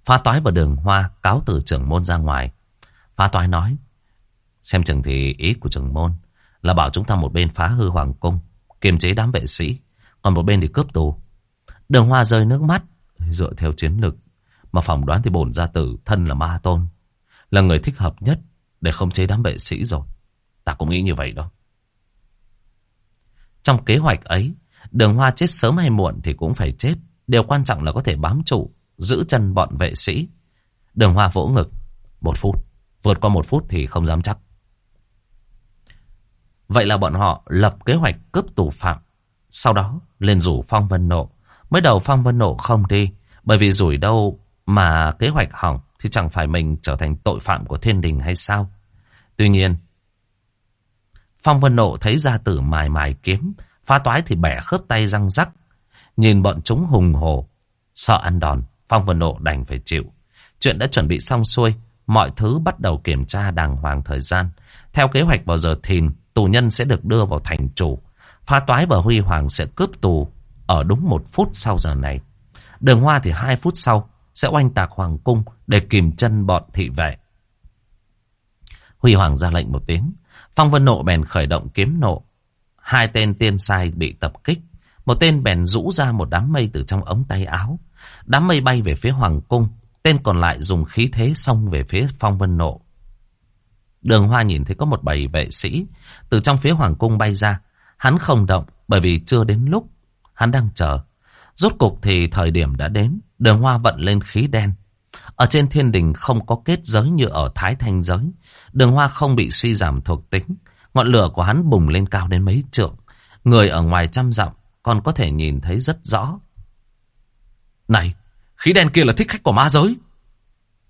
Phá toái vào đường hoa cáo từ trưởng môn ra ngoài. Phá toái nói. Xem chừng thì ý của trưởng môn là bảo chúng ta một bên phá hư hoàng cung, kiềm chế đám vệ sĩ, còn một bên thì cướp tù. Đường hoa rơi nước mắt, dựa theo chiến lược mà phỏng đoán thì bổn gia tử thân là ma tôn, là người thích hợp nhất để không chế đám vệ sĩ rồi. Ta cũng nghĩ như vậy đó. Trong kế hoạch ấy, đường hoa chết sớm hay muộn thì cũng phải chết. Điều quan trọng là có thể bám trụ giữ chân bọn vệ sĩ. Đường Hoa vỗ ngực. Một phút. Vượt qua một phút thì không dám chắc. Vậy là bọn họ lập kế hoạch cướp tù phạm. Sau đó lên rủ Phong Vân Nộ. Mới đầu Phong Vân Nộ không đi. Bởi vì rủi đâu mà kế hoạch hỏng thì chẳng phải mình trở thành tội phạm của thiên đình hay sao. Tuy nhiên, Phong Vân Nộ thấy gia tử mài mài kiếm, phá toái thì bẻ khớp tay răng rắc. Nhìn bọn chúng hùng hồ, sợ ăn đòn, Phong Vân Nộ đành phải chịu. Chuyện đã chuẩn bị xong xuôi, mọi thứ bắt đầu kiểm tra đàng hoàng thời gian. Theo kế hoạch vào giờ thìn, tù nhân sẽ được đưa vào thành chủ. Pha toái và Huy Hoàng sẽ cướp tù ở đúng một phút sau giờ này. Đường Hoa thì hai phút sau sẽ oanh tạc Hoàng Cung để kìm chân bọn thị vệ. Huy Hoàng ra lệnh một tiếng. Phong Vân Nộ bèn khởi động kiếm nộ. Hai tên tiên sai bị tập kích. Một tên bèn rũ ra một đám mây từ trong ống tay áo. Đám mây bay về phía Hoàng Cung. Tên còn lại dùng khí thế xông về phía Phong Vân Nộ. Đường Hoa nhìn thấy có một bầy vệ sĩ từ trong phía Hoàng Cung bay ra. Hắn không động bởi vì chưa đến lúc. Hắn đang chờ. Rốt cục thì thời điểm đã đến. Đường Hoa vận lên khí đen. Ở trên thiên đình không có kết giới như ở Thái Thanh giới. Đường Hoa không bị suy giảm thuộc tính. Ngọn lửa của hắn bùng lên cao đến mấy trượng. Người ở ngoài trăm dặm còn có thể nhìn thấy rất rõ. Này, khí đen kia là thích khách của ma giới.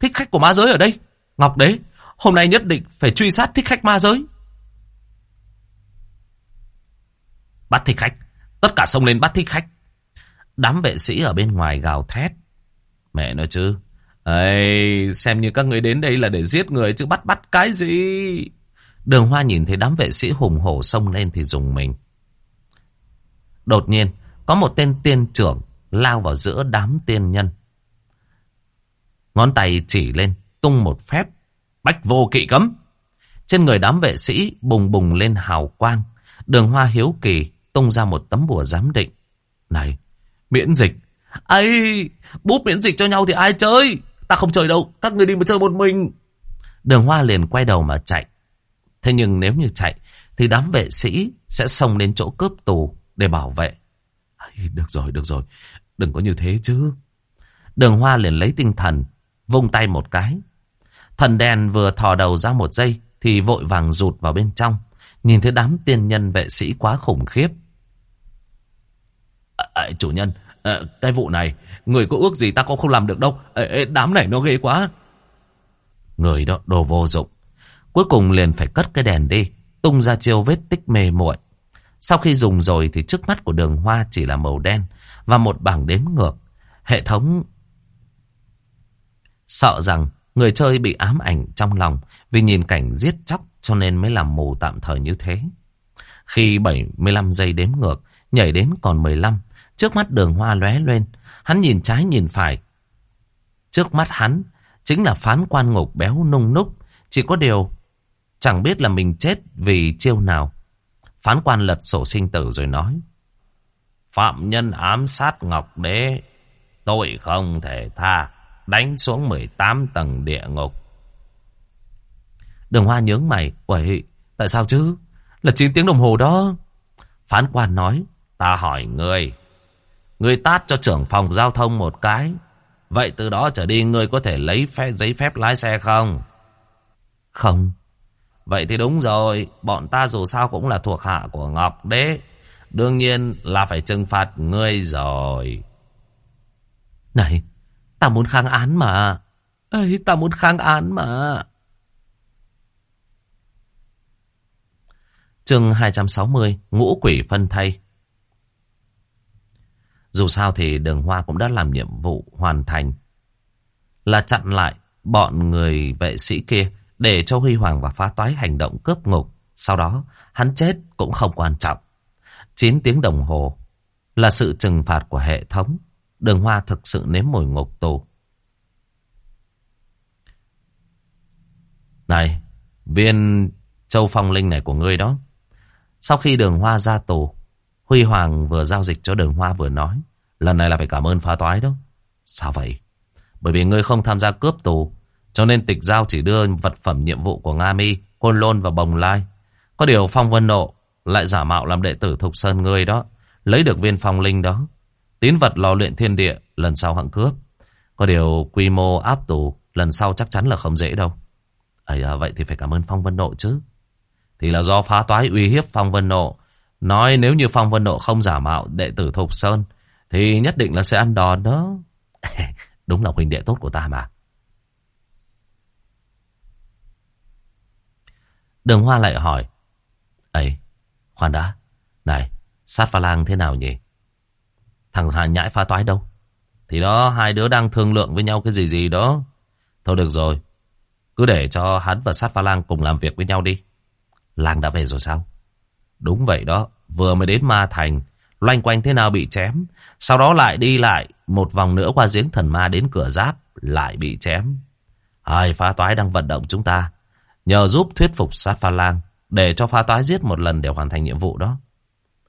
Thích khách của ma giới ở đây. Ngọc Đế, hôm nay nhất định phải truy sát thích khách ma giới. Bắt thích khách. Tất cả xông lên bắt thích khách. Đám vệ sĩ ở bên ngoài gào thét. Mẹ nói chứ. Ây, xem như các người đến đây là để giết người chứ bắt bắt cái gì. Đường Hoa nhìn thấy đám vệ sĩ hùng hổ xông lên thì dùng mình. Đột nhiên, có một tên tiên trưởng lao vào giữa đám tiên nhân. Ngón tay chỉ lên, tung một phép, bách vô kỵ cấm. Trên người đám vệ sĩ bùng bùng lên hào quang, đường hoa hiếu kỳ tung ra một tấm bùa giám định. Này, miễn dịch. ấy bút miễn dịch cho nhau thì ai chơi? Ta không chơi đâu, các người đi mà chơi một mình. Đường hoa liền quay đầu mà chạy. Thế nhưng nếu như chạy, thì đám vệ sĩ sẽ xông đến chỗ cướp tù để bảo vệ. Được rồi, được rồi, đừng có như thế chứ. Đường hoa liền lấy tinh thần, vung tay một cái. Thần đèn vừa thò đầu ra một giây, thì vội vàng rụt vào bên trong. Nhìn thấy đám tiên nhân vệ sĩ quá khủng khiếp. À, à, chủ nhân, à, cái vụ này, người có ước gì ta cũng không làm được đâu. À, đám này nó ghê quá. Người đó đồ vô dụng. Cuối cùng liền phải cất cái đèn đi, tung ra chiêu vết tích mê muội. Sau khi dùng rồi thì trước mắt của đường hoa chỉ là màu đen và một bảng đếm ngược. Hệ thống sợ rằng người chơi bị ám ảnh trong lòng vì nhìn cảnh giết chóc cho nên mới làm mù tạm thời như thế. Khi 75 giây đếm ngược, nhảy đến còn 15, trước mắt đường hoa lóe lên, hắn nhìn trái nhìn phải. Trước mắt hắn chính là phán quan ngục béo nung núc, chỉ có điều chẳng biết là mình chết vì chiêu nào. Phán quan lật sổ sinh tử rồi nói. Phạm nhân ám sát Ngọc Đế, tội không thể tha, đánh xuống 18 tầng địa ngục. Đường Hoa nhướng mày, Uầy, tại sao chứ? Là 9 tiếng đồng hồ đó. Phán quan nói, ta hỏi ngươi. Ngươi tát cho trưởng phòng giao thông một cái. Vậy từ đó trở đi ngươi có thể lấy phép, giấy phép lái xe không? Không. Vậy thì đúng rồi, bọn ta dù sao cũng là thuộc hạ của Ngọc Đế. Đương nhiên là phải trừng phạt ngươi rồi. Này, ta muốn kháng án mà. ấy ta muốn kháng án mà. Chương 260, ngũ quỷ phân thay. Dù sao thì đường hoa cũng đã làm nhiệm vụ hoàn thành. Là chặn lại bọn người vệ sĩ kia để cho Huy Hoàng và phá toái hành động cướp ngục. Sau đó, hắn chết cũng không quan trọng. 9 tiếng đồng hồ là sự trừng phạt của hệ thống. Đường Hoa thực sự nếm mùi ngục tù. Này, viên châu phong linh này của ngươi đó. Sau khi đường Hoa ra tù, Huy Hoàng vừa giao dịch cho đường Hoa vừa nói. Lần này là phải cảm ơn phá toái đó. Sao vậy? Bởi vì ngươi không tham gia cướp tù cho nên tịch giao chỉ đưa vật phẩm nhiệm vụ của Nga Mi, Côn Lôn và Bồng Lai. Có điều Phong Vân Nộ lại giả mạo làm đệ tử Thục Sơn ngươi đó. Lấy được viên phong linh đó. Tín vật lò luyện thiên địa lần sau hạng cướp. Có điều quy mô áp tù lần sau chắc chắn là không dễ đâu. ấy à, vậy thì phải cảm ơn Phong Vân Nộ chứ. Thì là do phá toái uy hiếp Phong Vân Nộ. Nói nếu như Phong Vân Nộ không giả mạo đệ tử Thục Sơn thì nhất định là sẽ ăn đòn đó. Đúng là huynh đệ tốt của ta mà. Đường Hoa lại hỏi. ấy khoan đã. Này, sát pha lang thế nào nhỉ? Thằng Hà nhãi pha toái đâu? Thì đó, hai đứa đang thương lượng với nhau cái gì gì đó. Thôi được rồi. Cứ để cho hắn và sát pha lang cùng làm việc với nhau đi. Lang đã về rồi sao? Đúng vậy đó. Vừa mới đến Ma Thành. Loanh quanh thế nào bị chém. Sau đó lại đi lại. Một vòng nữa qua giếng thần ma đến cửa giáp. Lại bị chém. Ai phá toái đang vận động chúng ta. Nhờ giúp thuyết phục sát pha lang để cho pha toái giết một lần để hoàn thành nhiệm vụ đó.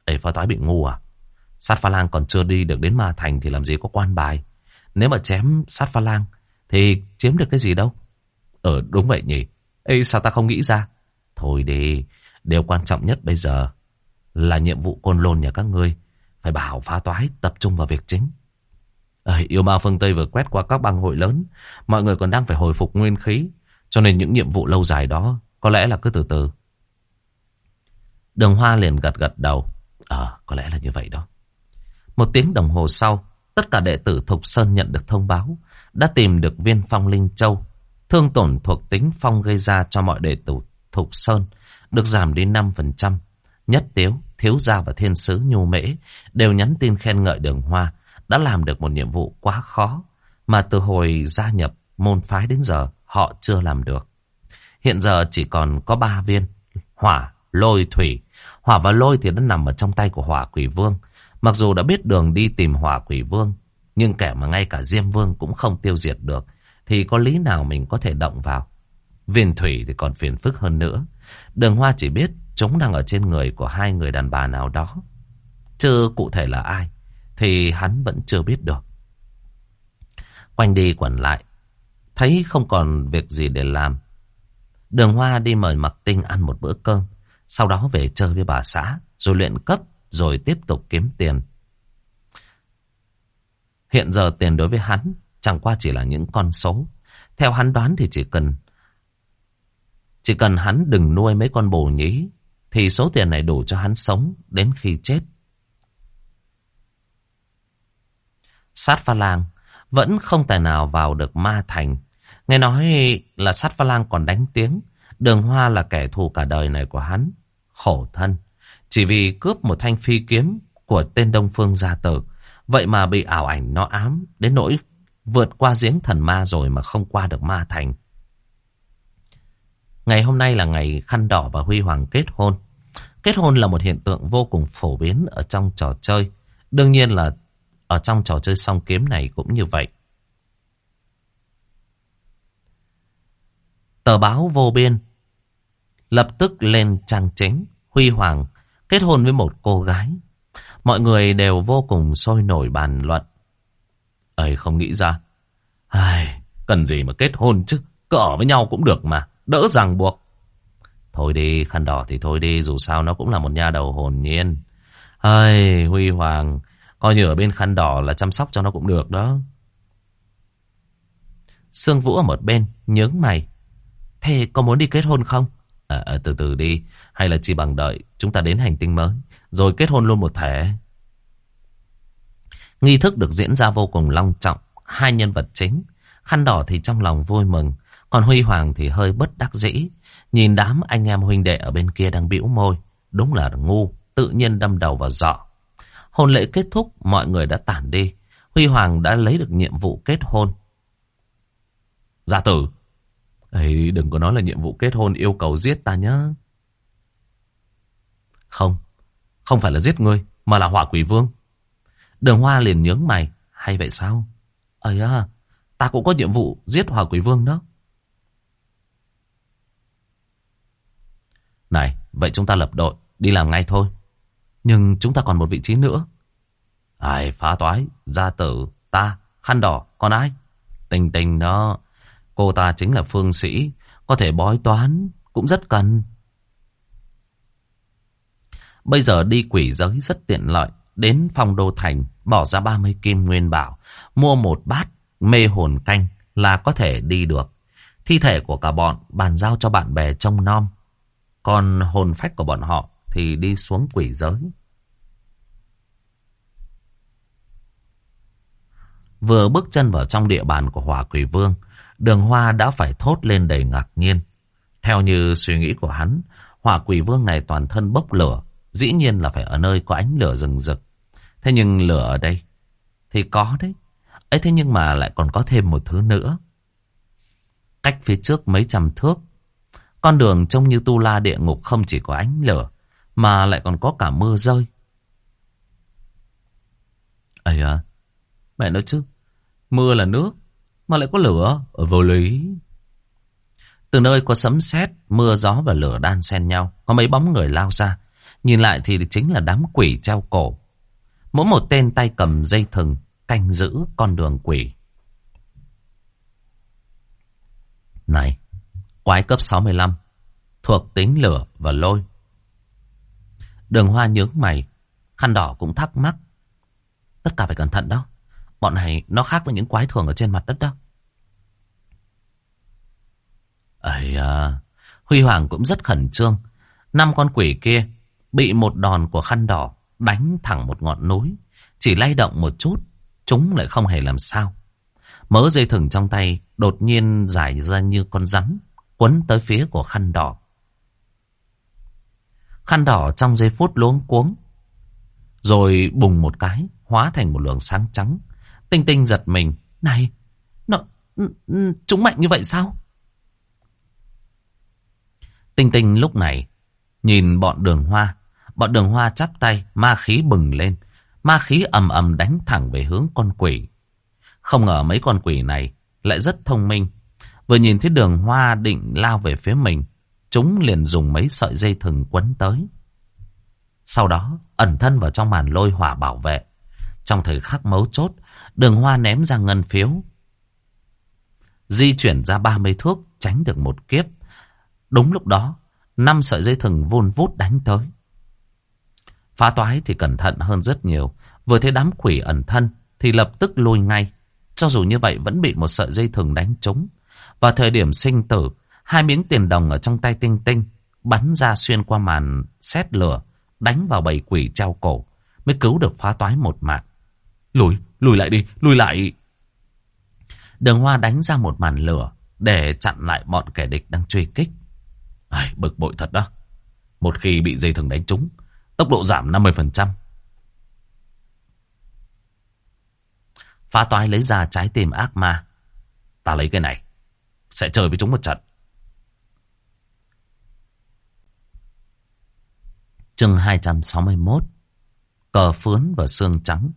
Ấy pha toái bị ngu à? Sát pha lang còn chưa đi được đến ma thành thì làm gì có quan bài. Nếu mà chém sát pha lang thì chiếm được cái gì đâu. Ờ đúng vậy nhỉ. Ê sao ta không nghĩ ra? Thôi đi, điều quan trọng nhất bây giờ là nhiệm vụ côn lôn nhà các ngươi. Phải bảo phá toái tập trung vào việc chính. Ờ, yêu ma phương Tây vừa quét qua các bang hội lớn. Mọi người còn đang phải hồi phục nguyên khí. Cho nên những nhiệm vụ lâu dài đó có lẽ là cứ từ từ. Đường Hoa liền gật gật đầu. Ờ, có lẽ là như vậy đó. Một tiếng đồng hồ sau, tất cả đệ tử Thục Sơn nhận được thông báo đã tìm được viên phong linh châu. Thương tổn thuộc tính phong gây ra cho mọi đệ tử Thục Sơn được giảm đến 5%. Nhất Tiếu, Thiếu Gia và Thiên Sứ Nhu Mễ đều nhắn tin khen ngợi đường Hoa đã làm được một nhiệm vụ quá khó mà từ hồi gia nhập môn phái đến giờ họ chưa làm được. Hiện giờ chỉ còn có ba viên, hỏa, lôi, thủy. Hỏa và lôi thì đã nằm ở trong tay của hỏa quỷ vương. Mặc dù đã biết đường đi tìm hỏa quỷ vương, nhưng kẻ mà ngay cả Diêm Vương cũng không tiêu diệt được, thì có lý nào mình có thể động vào. Viên thủy thì còn phiền phức hơn nữa. Đường Hoa chỉ biết chúng đang ở trên người của hai người đàn bà nào đó. Chứ cụ thể là ai, thì hắn vẫn chưa biết được. Quanh đi quẩn lại, thấy không còn việc gì để làm. Đường Hoa đi mời Mặc Tinh ăn một bữa cơm, sau đó về chơi với bà xã, rồi luyện cấp, rồi tiếp tục kiếm tiền. Hiện giờ tiền đối với hắn chẳng qua chỉ là những con số. Theo hắn đoán thì chỉ cần chỉ cần hắn đừng nuôi mấy con bồ nhí, thì số tiền này đủ cho hắn sống đến khi chết. Sát pha lang vẫn không tài nào vào được ma thành. Nghe nói là sát pha lang còn đánh tiếng. Đường hoa là kẻ thù cả đời này của hắn. Khổ thân. Chỉ vì cướp một thanh phi kiếm của tên Đông Phương gia tử. Vậy mà bị ảo ảnh nó ám đến nỗi vượt qua giếng thần ma rồi mà không qua được ma thành. Ngày hôm nay là ngày khăn đỏ và huy hoàng kết hôn. Kết hôn là một hiện tượng vô cùng phổ biến ở trong trò chơi. Đương nhiên là ở trong trò chơi song kiếm này cũng như vậy. Tờ báo vô biên lập tức lên trang chính, Huy Hoàng kết hôn với một cô gái. Mọi người đều vô cùng sôi nổi bàn luận. ấy không nghĩ ra. Ai, cần gì mà kết hôn chứ. Cứ ở với nhau cũng được mà. Đỡ ràng buộc. Thôi đi, khăn đỏ thì thôi đi. Dù sao nó cũng là một nha đầu hồn nhiên. Ai, Huy Hoàng. Coi như ở bên khăn đỏ là chăm sóc cho nó cũng được đó. Sương Vũ ở một bên, nhớ mày. Thế có muốn đi kết hôn không? À, à, từ từ đi, hay là chỉ bằng đợi chúng ta đến hành tinh mới, rồi kết hôn luôn một thể. Nghi thức được diễn ra vô cùng long trọng, hai nhân vật chính. Khăn đỏ thì trong lòng vui mừng, còn Huy Hoàng thì hơi bất đắc dĩ. Nhìn đám anh em huynh đệ ở bên kia đang bĩu môi, đúng là ngu, tự nhiên đâm đầu vào dọ. Hôn lễ kết thúc, mọi người đã tản đi. Huy Hoàng đã lấy được nhiệm vụ kết hôn. Gia tử, ấy đừng có nói là nhiệm vụ kết hôn yêu cầu giết ta nhá. Không, không phải là giết ngươi, mà là hỏa quỷ vương. Đường Hoa liền nhướng mày, hay vậy sao? Ây à, ta cũng có nhiệm vụ giết hỏa quỷ vương đó. Này, vậy chúng ta lập đội, đi làm ngay thôi. Nhưng chúng ta còn một vị trí nữa. Ai phá toái, gia tử, ta, khăn đỏ, còn ai? Tình tình đó, cô ta chính là phương sĩ, có thể bói toán, cũng rất cần. Bây giờ đi quỷ giới rất tiện lợi, đến phong đô thành, bỏ ra 30 kim nguyên bảo, mua một bát mê hồn canh là có thể đi được. Thi thể của cả bọn bàn giao cho bạn bè trong nom, còn hồn phách của bọn họ thì đi xuống quỷ giới. Vừa bước chân vào trong địa bàn của hỏa quỷ vương, đường hoa đã phải thốt lên đầy ngạc nhiên. Theo như suy nghĩ của hắn, hỏa quỷ vương này toàn thân bốc lửa, dĩ nhiên là phải ở nơi có ánh lửa rừng rực. Thế nhưng lửa ở đây thì có đấy. ấy thế nhưng mà lại còn có thêm một thứ nữa. Cách phía trước mấy trăm thước, con đường trông như tu la địa ngục không chỉ có ánh lửa, mà lại còn có cả mưa rơi. Ây à, mẹ nói chứ, mưa là nước, mà lại có lửa, ở vô lý. Từ nơi có sấm sét, mưa gió và lửa đan xen nhau, có mấy bóng người lao ra. Nhìn lại thì chính là đám quỷ treo cổ. Mỗi một tên tay cầm dây thừng, canh giữ con đường quỷ. Này, quái cấp 65, thuộc tính lửa và lôi. Đường hoa nhướng mày, khăn đỏ cũng thắc mắc. Tất cả phải cẩn thận đó. Bọn này nó khác với những quái thường ở trên mặt đất đó. Ấy à, Huy Hoàng cũng rất khẩn trương. Năm con quỷ kia bị một đòn của khăn đỏ đánh thẳng một ngọn núi. Chỉ lay động một chút, chúng lại không hề làm sao. Mớ dây thừng trong tay đột nhiên giải ra như con rắn, quấn tới phía của khăn đỏ. Khăn đỏ trong giây phút luống cuống. Rồi bùng một cái, hóa thành một luồng sáng trắng. Tinh tinh giật mình. Này, nó, ừ, ừ, chúng mạnh như vậy sao? Tinh tinh lúc này nhìn bọn đường hoa. Bọn đường hoa chắp tay, ma khí bừng lên. Ma khí ầm ầm đánh thẳng về hướng con quỷ. Không ngờ mấy con quỷ này lại rất thông minh. Vừa nhìn thấy đường hoa định lao về phía mình, chúng liền dùng mấy sợi dây thừng quấn tới. Sau đó ẩn thân vào trong màn lôi hỏa bảo vệ. Trong thời khắc mấu chốt, đường hoa ném ra ngân phiếu. Di chuyển ra 30 thước, tránh được một kiếp. Đúng lúc đó, năm sợi dây thừng vun vút đánh tới. Phá toái thì cẩn thận hơn rất nhiều. Vừa thấy đám quỷ ẩn thân thì lập tức lùi ngay. Cho dù như vậy vẫn bị một sợi dây thừng đánh trúng. Vào thời điểm sinh tử, hai miếng tiền đồng ở trong tay tinh tinh bắn ra xuyên qua màn xét lửa, đánh vào bầy quỷ treo cổ, mới cứu được phá toái một mạng. Lùi, lùi lại đi, lùi lại. Đường hoa đánh ra một màn lửa để chặn lại bọn kẻ địch đang truy kích. Ai, bực bội thật đó. Một khi bị dây thừng đánh trúng, tốc độ giảm 50%. Phá toái lấy ra trái tim ác ma. Ta lấy cái này, sẽ chơi với chúng một trận. Chương 261 Cờ phướn và xương trắng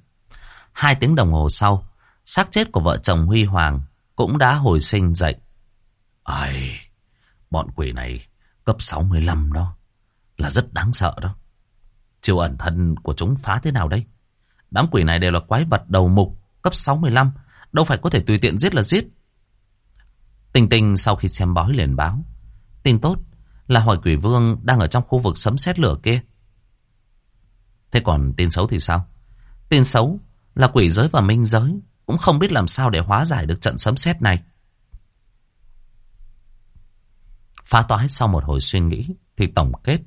Hai tiếng đồng hồ sau, xác chết của vợ chồng Huy Hoàng Cũng đã hồi sinh dậy. Ai, Bọn quỷ này cấp 65 đó, Là rất đáng sợ đó. Chiều ẩn thân của chúng phá thế nào đây? Đám quỷ này đều là quái vật đầu mục Cấp 65 Đâu phải có thể tùy tiện giết là giết. Tình tình sau khi xem bói liền báo, Tin tốt là hỏi quỷ vương đang ở trong khu vực sấm sét lửa kia. Thế còn tin xấu thì sao? Tin xấu là quỷ giới và minh giới cũng không biết làm sao để hóa giải được trận sấm sét này. Phá toái sau một hồi suy nghĩ thì tổng kết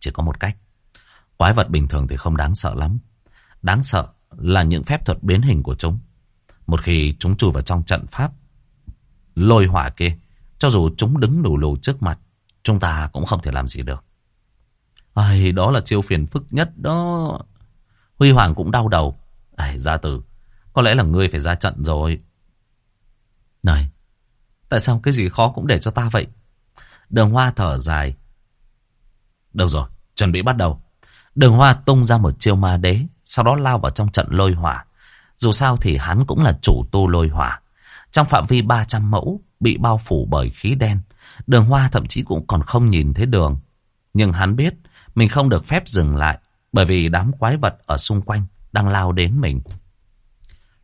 chỉ có một cách. Quái vật bình thường thì không đáng sợ lắm. Đáng sợ là những phép thuật biến hình của chúng. Một khi chúng chui vào trong trận pháp lôi hỏa kia, cho dù chúng đứng đủ lù trước mặt, chúng ta cũng không thể làm gì được. Ai, đó là chiêu phiền phức nhất đó. Huy Hoàng cũng đau đầu. Ai, gia tử, có lẽ là ngươi phải ra trận rồi. Này, tại sao cái gì khó cũng để cho ta vậy? Đường Hoa thở dài. Được rồi, chuẩn bị bắt đầu. Đường Hoa tung ra một chiêu ma đế, sau đó lao vào trong trận lôi hỏa. Dù sao thì hắn cũng là chủ tu lôi hỏa. Trong phạm vi 300 mẫu, bị bao phủ bởi khí đen. Đường Hoa thậm chí cũng còn không nhìn thấy đường. Nhưng hắn biết, mình không được phép dừng lại, bởi vì đám quái vật ở xung quanh đang lao đến mình.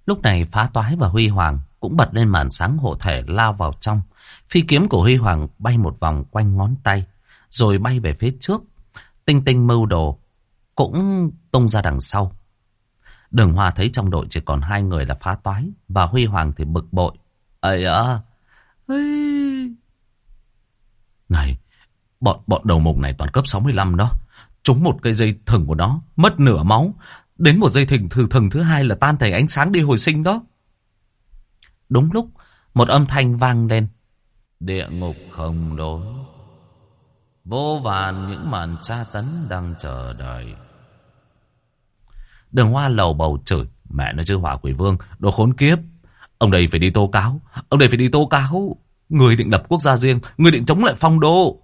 Lúc này phá toái và Huy Hoàng cũng bật lên màn sáng hộ thể lao vào trong. Phi kiếm của Huy Hoàng bay một vòng quanh ngón tay, rồi bay về phía trước. Tinh tinh mưu đồ cũng tung ra đằng sau. Đường Hoa thấy trong đội chỉ còn hai người là phá toái, và Huy Hoàng thì bực bội. Ây à. Này, bọn bọn đầu mục này toàn cấp 65 đó. Trúng một cây dây thừng của nó, mất nửa máu. Đến một dây thừng thử thừng thứ hai là tan thành ánh sáng đi hồi sinh đó. Đúng lúc, một âm thanh vang lên. Địa ngục không đối. Vô vàn những màn tra tấn đang chờ đợi. Đường hoa lầu bầu chửi. Mẹ nó chứ hỏa quỷ vương, đồ khốn kiếp. Ông đây phải đi tố cáo. Ông đây phải đi tố cáo. Người định lập quốc gia riêng. Người định chống lại phong đô.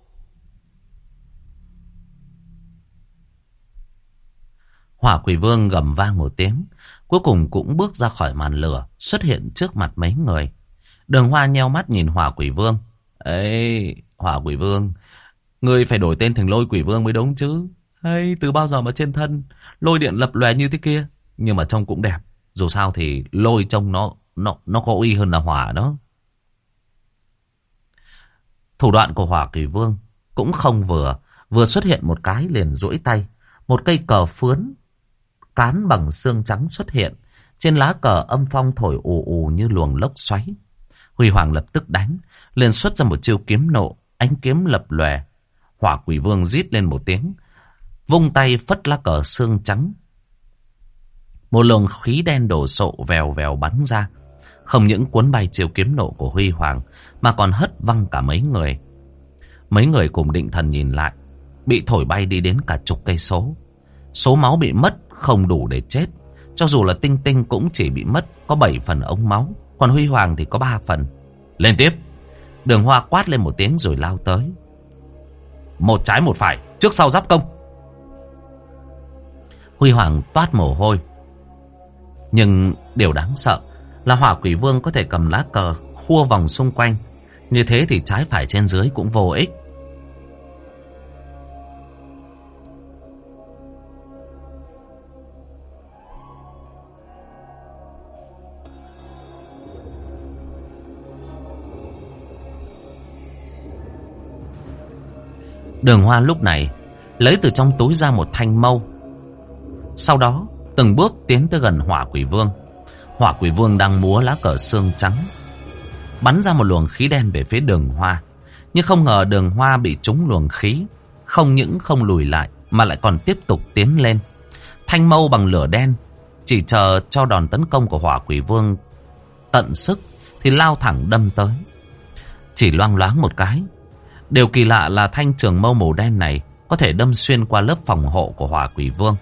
Hỏa quỷ vương gầm vang một tiếng. Cuối cùng cũng bước ra khỏi màn lửa. Xuất hiện trước mặt mấy người. Đường hoa nheo mắt nhìn hỏa quỷ vương. Ê, hỏa quỷ vương. Người phải đổi tên thành lôi quỷ vương mới đúng chứ. Hay, từ bao giờ mà trên thân lôi điện lập lòe như thế kia. Nhưng mà trông cũng đẹp. Dù sao thì lôi trông nó nó nó có uy hơn là hỏa đó. Thủ đoạn của hỏa quỷ vương cũng không vừa. Vừa xuất hiện một cái liền duỗi tay. Một cây cờ phướn cán bằng xương trắng xuất hiện. Trên lá cờ âm phong thổi ù ù như luồng lốc xoáy. Huy Hoàng lập tức đánh, liền xuất ra một chiêu kiếm nộ, ánh kiếm lập lòe. Hỏa quỷ vương rít lên một tiếng, vung tay phất lá cờ xương trắng. Một luồng khí đen đổ sộ vèo vèo bắn ra. Không những cuốn bay chiêu kiếm nộ của Huy Hoàng, mà còn hất văng cả mấy người. Mấy người cùng định thần nhìn lại, bị thổi bay đi đến cả chục cây số. Số máu bị mất không đủ để chết. Cho dù là Tinh Tinh cũng chỉ bị mất có 7 phần ống máu, còn Huy Hoàng thì có 3 phần. Lên tiếp. Đường Hoa quát lên một tiếng rồi lao tới. Một trái một phải, trước sau giáp công. Huy Hoàng toát mồ hôi. Nhưng điều đáng sợ là hỏa quỷ vương có thể cầm lá cờ khua vòng xung quanh. Như thế thì trái phải trên dưới cũng vô ích. Đường Hoa lúc này lấy từ trong túi ra một thanh mâu. Sau đó, từng bước tiến tới gần hỏa quỷ vương. Hỏa quỷ vương đang múa lá cờ xương trắng. Bắn ra một luồng khí đen về phía đường hoa. Nhưng không ngờ đường hoa bị trúng luồng khí. Không những không lùi lại, mà lại còn tiếp tục tiến lên. Thanh mâu bằng lửa đen, chỉ chờ cho đòn tấn công của hỏa quỷ vương tận sức, thì lao thẳng đâm tới. Chỉ loang loáng một cái, Điều kỳ lạ là thanh trường mâu màu đen này có thể đâm xuyên qua lớp phòng hộ của hỏa quỷ vương.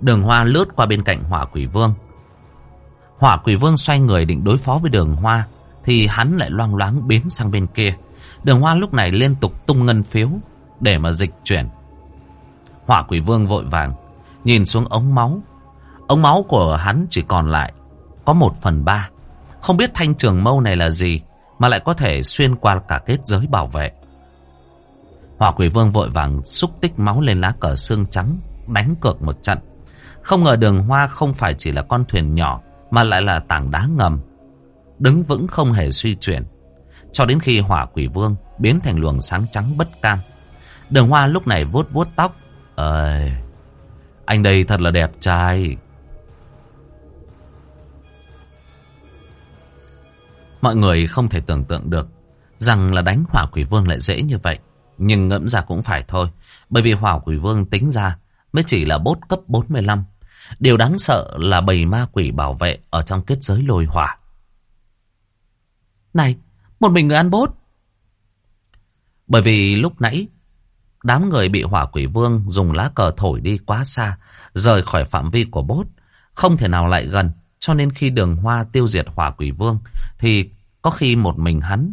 Đường hoa lướt qua bên cạnh hỏa quỷ vương. Hỏa quỷ vương xoay người định đối phó với đường hoa, thì hắn lại loang loáng biến sang bên kia. Đường hoa lúc này liên tục tung ngân phiếu để mà dịch chuyển. Hỏa quỷ vương vội vàng, nhìn xuống ống máu. Ống máu của hắn chỉ còn lại có một phần ba. Không biết thanh trường mâu này là gì mà lại có thể xuyên qua cả kết giới bảo vệ. Hỏa quỷ vương vội vàng xúc tích máu lên lá cờ xương trắng, đánh cược một trận. Không ngờ đường hoa không phải chỉ là con thuyền nhỏ, mà lại là tảng đá ngầm. Đứng vững không hề suy chuyển. Cho đến khi hỏa quỷ vương biến thành luồng sáng trắng bất cam. Đường hoa lúc này vuốt vuốt tóc. Ơi, anh đây thật là đẹp trai. Mọi người không thể tưởng tượng được rằng là đánh hỏa quỷ vương lại dễ như vậy. Nhưng ngẫm ra cũng phải thôi. Bởi vì hỏa quỷ vương tính ra mới chỉ là bốt cấp 45. Điều đáng sợ là bầy ma quỷ bảo vệ ở trong kết giới lôi hỏa. Này, một mình người ăn bốt. Bởi vì lúc nãy, đám người bị hỏa quỷ vương dùng lá cờ thổi đi quá xa, rời khỏi phạm vi của bốt, không thể nào lại gần. Cho nên khi đường hoa tiêu diệt hỏa quỷ vương thì có khi một mình hắn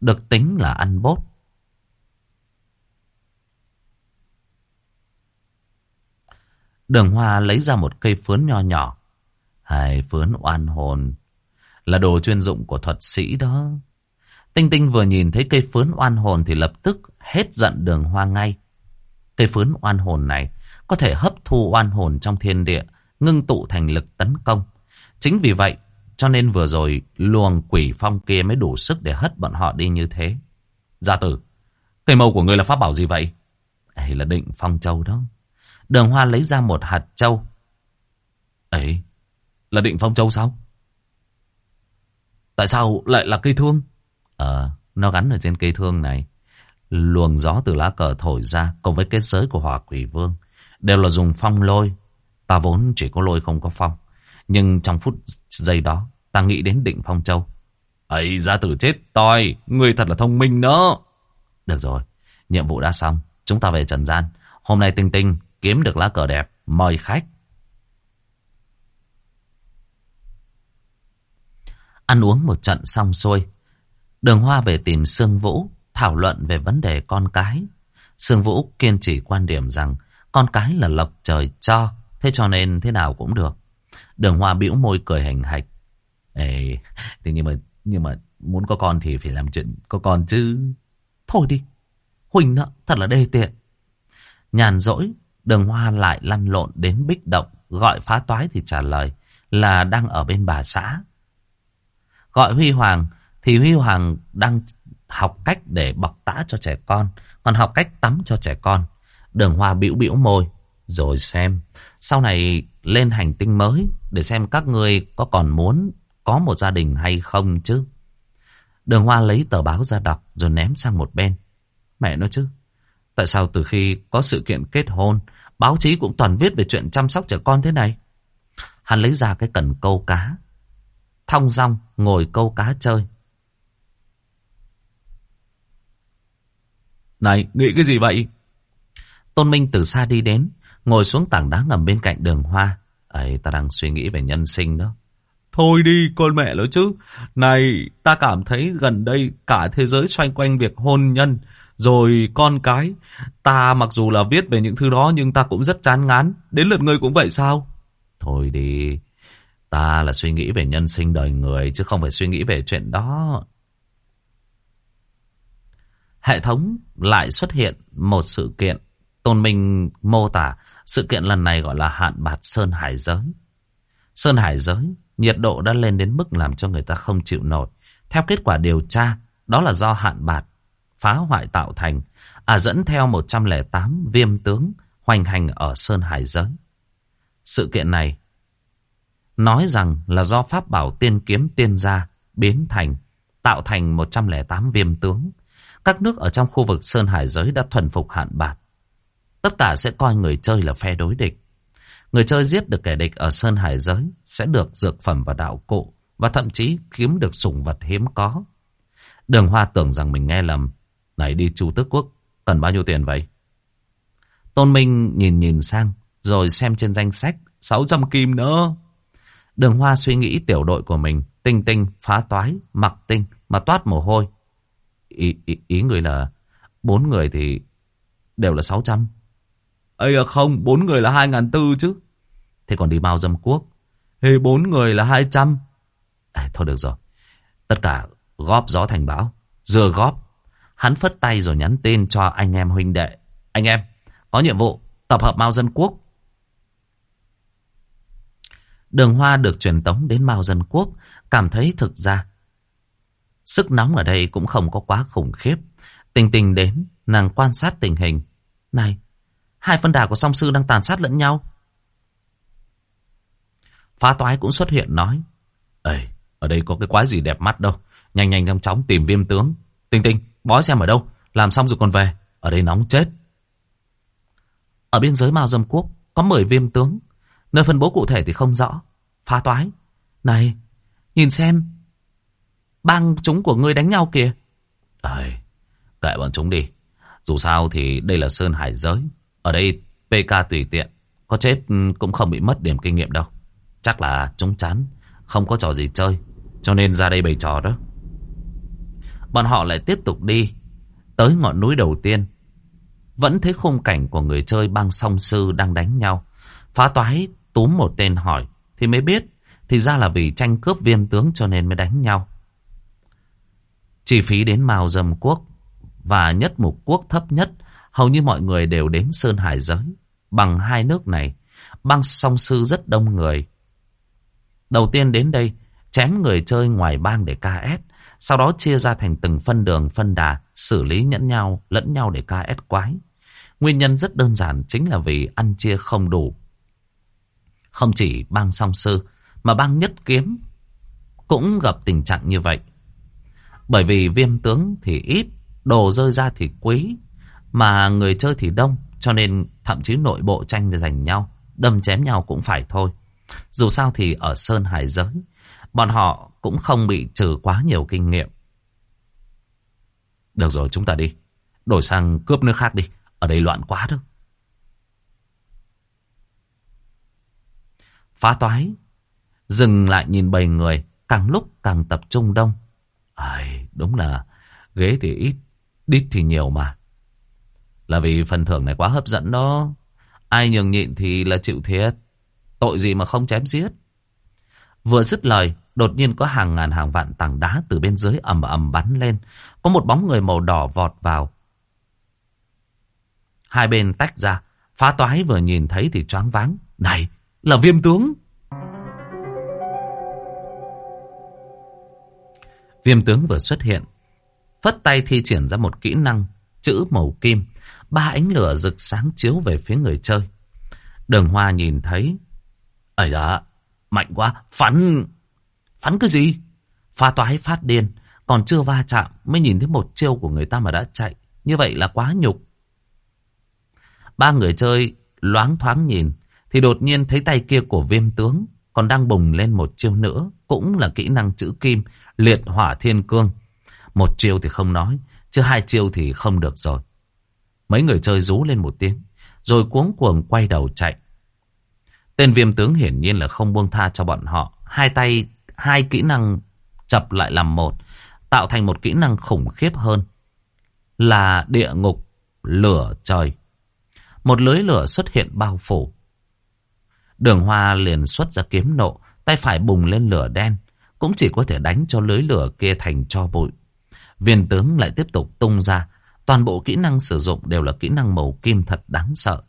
được tính là ăn bốt. Đường hoa lấy ra một cây phướn nho nhỏ. Hai phướn oan hồn là đồ chuyên dụng của thuật sĩ đó. Tinh Tinh vừa nhìn thấy cây phướn oan hồn thì lập tức hết giận đường hoa ngay. Cây phướn oan hồn này có thể hấp thu oan hồn trong thiên địa, ngưng tụ thành lực tấn công. Chính vì vậy, cho nên vừa rồi luồng quỷ phong kia mới đủ sức để hất bọn họ đi như thế. Gia tử, cây mâu của người là pháp bảo gì vậy? Ấy là định phong châu đó. Đường hoa lấy ra một hạt châu. Ấy, là định phong châu sao? Tại sao lại là cây thương? Ờ, nó gắn ở trên cây thương này. Luồng gió từ lá cờ thổi ra cùng với kết giới của hỏa quỷ vương. Đều là dùng phong lôi. Ta vốn chỉ có lôi không có phong. Nhưng trong phút giây đó, ta nghĩ đến định Phong Châu. ấy gia tử chết toi, người thật là thông minh đó. Được rồi, nhiệm vụ đã xong, chúng ta về trần gian. Hôm nay Tinh Tinh kiếm được lá cờ đẹp, mời khách. Ăn uống một trận xong xuôi, Đường Hoa về tìm Sương Vũ, thảo luận về vấn đề con cái. Sương Vũ kiên trì quan điểm rằng con cái là lộc trời cho, thế cho nên thế nào cũng được. Đường Hoa bĩu môi cười hành hạch. Ê, thì nhưng mà nhưng mà muốn có con thì phải làm chuyện có con chứ. Thôi đi, Huỳnh nợ thật là đê tiện. Nhàn rỗi, đường hoa lại lăn lộn đến bích động, gọi phá toái thì trả lời là đang ở bên bà xã. Gọi Huy Hoàng thì Huy Hoàng đang học cách để bọc tã cho trẻ con, còn học cách tắm cho trẻ con. Đường hoa bĩu bĩu môi, rồi xem. Sau này lên hành tinh mới để xem các ngươi có còn muốn có một gia đình hay không chứ. Đường Hoa lấy tờ báo ra đọc rồi ném sang một bên. Mẹ nói chứ, tại sao từ khi có sự kiện kết hôn, báo chí cũng toàn viết về chuyện chăm sóc trẻ con thế này? Hắn lấy ra cái cần câu cá. Thong rong ngồi câu cá chơi. Này, nghĩ cái gì vậy? Tôn Minh từ xa đi đến, ngồi xuống tảng đá ngầm bên cạnh đường hoa. ấy ta đang suy nghĩ về nhân sinh đó. Thôi đi con mẹ nó chứ. Này ta cảm thấy gần đây cả thế giới xoay quanh việc hôn nhân. Rồi con cái. Ta mặc dù là viết về những thứ đó nhưng ta cũng rất chán ngán. Đến lượt ngươi cũng vậy sao? Thôi đi. Ta là suy nghĩ về nhân sinh đời người chứ không phải suy nghĩ về chuyện đó. Hệ thống lại xuất hiện một sự kiện. Tôn Minh mô tả sự kiện lần này gọi là hạn bạt Sơn Hải Giới. Sơn Hải Giới, nhiệt độ đã lên đến mức làm cho người ta không chịu nổi. Theo kết quả điều tra, đó là do hạn bạt phá hoại tạo thành, à dẫn theo 108 viêm tướng hoành hành ở Sơn Hải Giới. Sự kiện này nói rằng là do pháp bảo tiên kiếm tiên gia biến thành, tạo thành 108 viêm tướng. Các nước ở trong khu vực Sơn Hải giới đã thuần phục hạn bạc. Tất cả sẽ coi người chơi là phe đối địch. Người chơi giết được kẻ địch ở Sơn Hải giới sẽ được dược phẩm và đạo cụ và thậm chí kiếm được sủng vật hiếm có. Đường Hoa tưởng rằng mình nghe lầm. Này đi Chu Tước Quốc, cần bao nhiêu tiền vậy? Tôn Minh nhìn nhìn sang, rồi xem trên danh sách, 600 kim nữa. Đường Hoa suy nghĩ tiểu đội của mình, tinh tinh, phá toái, mặc tinh, mà toát mồ hôi. Ý, ý, ý người là bốn người thì đều là 600. Ây à không, bốn người là 2.400 chứ. Thế còn đi Mao Dâm Quốc. Thì bốn người là 200. À, thôi được rồi. Tất cả góp gió thành bão. Dừa góp. Hắn phất tay rồi nhắn tin cho anh em huynh đệ. Anh em, có nhiệm vụ tập hợp Mao Dân Quốc. Đường Hoa được truyền tống đến Mao Dân Quốc. Cảm thấy thực ra Sức nóng ở đây cũng không có quá khủng khiếp. Tình tình đến, nàng quan sát tình hình. Này, hai phân đà của song sư đang tàn sát lẫn nhau. Phá toái cũng xuất hiện nói. Ê, ở đây có cái quái gì đẹp mắt đâu. Nhanh nhanh nhanh chóng tìm viêm tướng. Tinh tinh, bói xem ở đâu. Làm xong rồi còn về. Ở đây nóng chết. Ở biên giới Mao Dâm Quốc có 10 viêm tướng. Nơi phân bố cụ thể thì không rõ. Phá toái. Này, nhìn xem Bang chúng của ngươi đánh nhau kìa. Ây, kệ bọn chúng đi. Dù sao thì đây là Sơn Hải giới. Ở đây PK tùy tiện. Có chết cũng không bị mất điểm kinh nghiệm đâu. Chắc là chúng chán. Không có trò gì chơi. Cho nên ra đây bày trò đó. Bọn họ lại tiếp tục đi. Tới ngọn núi đầu tiên. Vẫn thấy khung cảnh của người chơi băng song sư đang đánh nhau. Phá toái túm một tên hỏi. Thì mới biết. Thì ra là vì tranh cướp viêm tướng cho nên mới đánh nhau. Chi phí đến Mao Dâm Quốc và nhất mục quốc thấp nhất, hầu như mọi người đều đến Sơn Hải giới. Bằng hai nước này, băng song sư rất đông người. Đầu tiên đến đây, chém người chơi ngoài bang để KS, sau đó chia ra thành từng phân đường phân đà, xử lý nhẫn nhau lẫn nhau để KS quái. Nguyên nhân rất đơn giản chính là vì ăn chia không đủ. Không chỉ bang song sư, mà bang nhất kiếm cũng gặp tình trạng như vậy. Bởi vì viêm tướng thì ít, đồ rơi ra thì quý, mà người chơi thì đông, cho nên thậm chí nội bộ tranh để giành nhau, đâm chém nhau cũng phải thôi. Dù sao thì ở Sơn Hải giới, bọn họ cũng không bị trừ quá nhiều kinh nghiệm. Được rồi, chúng ta đi. Đổi sang cướp nước khác đi. Ở đây loạn quá đâu. Phá toái. Dừng lại nhìn bầy người. Càng lúc càng tập trung đông. Ai, đúng là ghế thì ít, đít thì nhiều mà. Là vì phần thưởng này quá hấp dẫn đó. Ai nhường nhịn thì là chịu thiệt. Tội gì mà không chém giết. Vừa dứt lời, đột nhiên có hàng ngàn hàng vạn tảng đá từ bên dưới ầm ầm bắn lên. Có một bóng người màu đỏ vọt vào. Hai bên tách ra, phá toái vừa nhìn thấy thì choáng váng. Này, là viêm tướng. Viêm tướng vừa xuất hiện. Phất tay thi triển ra một kỹ năng, chữ màu kim. Ba ánh lửa rực sáng chiếu về phía người chơi. Đường hoa nhìn thấy. Ấy đó, mạnh quá, phắn. Phắn cái gì? Pha toái phát điên. Còn chưa va chạm mới nhìn thấy một chiêu của người ta mà đã chạy. Như vậy là quá nhục. Ba người chơi loáng thoáng nhìn. Thì đột nhiên thấy tay kia của viêm tướng còn đang bùng lên một chiêu nữa. Cũng là kỹ năng chữ kim liệt hỏa thiên cương. Một chiêu thì không nói, chứ hai chiêu thì không được rồi. Mấy người chơi rú lên một tiếng, rồi cuống cuồng quay đầu chạy. Tên viêm tướng hiển nhiên là không buông tha cho bọn họ. Hai tay hai kỹ năng chập lại làm một, tạo thành một kỹ năng khủng khiếp hơn. Là địa ngục, lửa trời. Một lưới lửa xuất hiện bao phủ. Đường hoa liền xuất ra kiếm nộ, tay phải bùng lên lửa đen, cũng chỉ có thể đánh cho lưới lửa kia thành cho bụi. Viên tướng lại tiếp tục tung ra, toàn bộ kỹ năng sử dụng đều là kỹ năng màu kim thật đáng sợ.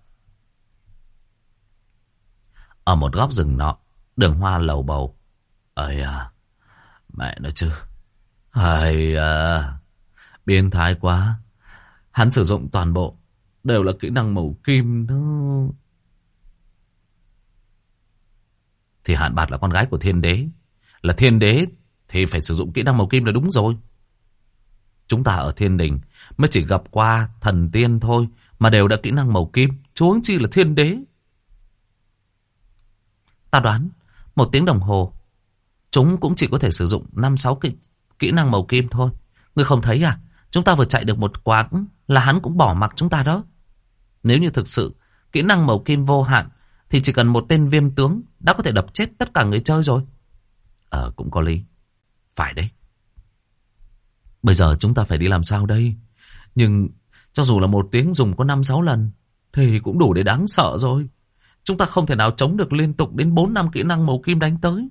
Ở một góc rừng nọ, đường hoa lầu bầu. Ây à, mẹ nói chứ. Ây à, biến thái quá. Hắn sử dụng toàn bộ, đều là kỹ năng màu kim đó. Thì hạn bạt là con gái của thiên đế. Là thiên đế thì phải sử dụng kỹ năng màu kim là đúng rồi. Chúng ta ở thiên đình mới chỉ gặp qua thần tiên thôi mà đều đã kỹ năng màu kim. Chúa chi là thiên đế. Ta đoán một tiếng đồng hồ chúng cũng chỉ có thể sử dụng 5-6 kỹ, kỹ năng màu kim thôi. Ngươi không thấy à? Chúng ta vừa chạy được một quãng là hắn cũng bỏ mặc chúng ta đó. Nếu như thực sự kỹ năng màu kim vô hạn thì chỉ cần một tên viêm tướng đã có thể đập chết tất cả người chơi rồi. Ờ cũng có lý. Phải đấy. Bây giờ chúng ta phải đi làm sao đây? Nhưng cho dù là một tiếng dùng có 5-6 lần thì cũng đủ để đáng sợ rồi. Chúng ta không thể nào chống được liên tục đến 4 năm kỹ năng màu kim đánh tới.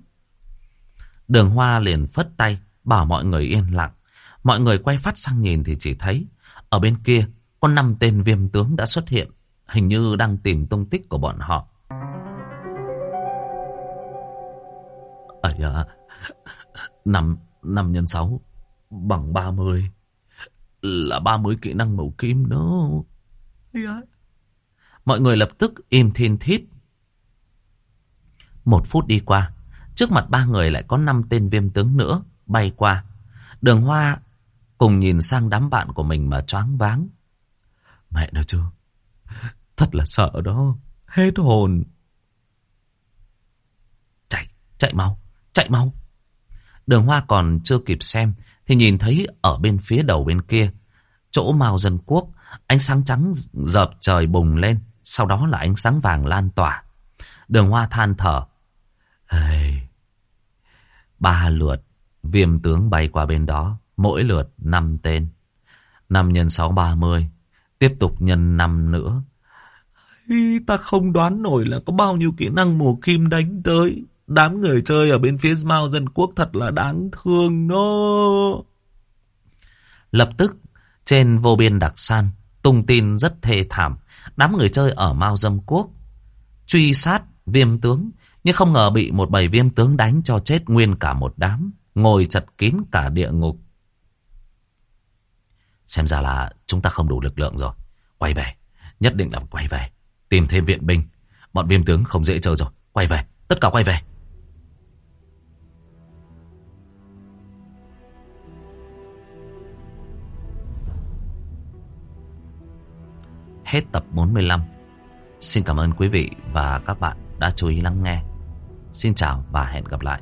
Đường Hoa liền phất tay, bảo mọi người yên lặng. Mọi người quay phát sang nhìn thì chỉ thấy, ở bên kia, có 5 tên viêm tướng đã xuất hiện, hình như đang tìm tung tích của bọn họ. Ấy à, 5, 5 nhân 6 bằng 30, là 30 kỹ năng màu kim đó. Mọi người lập tức im thiên thít. Một phút đi qua, trước mặt ba người lại có năm tên viêm tướng nữa bay qua. Đường hoa cùng nhìn sang đám bạn của mình mà choáng váng. Mẹ nói chưa? Thật là sợ đó. Hết hồn. Chạy, chạy mau, chạy mau. Đường hoa còn chưa kịp xem thì nhìn thấy ở bên phía đầu bên kia, chỗ Mao Dân Quốc, ánh sáng trắng dợp trời bùng lên, sau đó là ánh sáng vàng lan tỏa. Đường hoa than thở. Hey, ba lượt, viêm tướng bay qua bên đó, mỗi lượt năm tên. năm nhân sáu ba mươi, tiếp tục nhân năm nữa. Hey, ta không đoán nổi là có bao nhiêu kỹ năng mùa kim đánh tới. Đám người chơi ở bên phía Mao Dân Quốc thật là đáng thương nó. Lập tức, trên vô biên đặc san, tung tin rất thê thảm. Đám người chơi ở Mao Dân Quốc truy sát viêm tướng, nhưng không ngờ bị một bầy viêm tướng đánh cho chết nguyên cả một đám, ngồi chặt kín cả địa ngục. Xem ra là chúng ta không đủ lực lượng rồi. Quay về, nhất định là quay về. Tìm thêm viện binh. Bọn viêm tướng không dễ chơi rồi. Quay về, tất cả quay về. Hết tập 45. Xin cảm ơn quý vị và các bạn đã chú ý lắng nghe. Xin chào và hẹn gặp lại.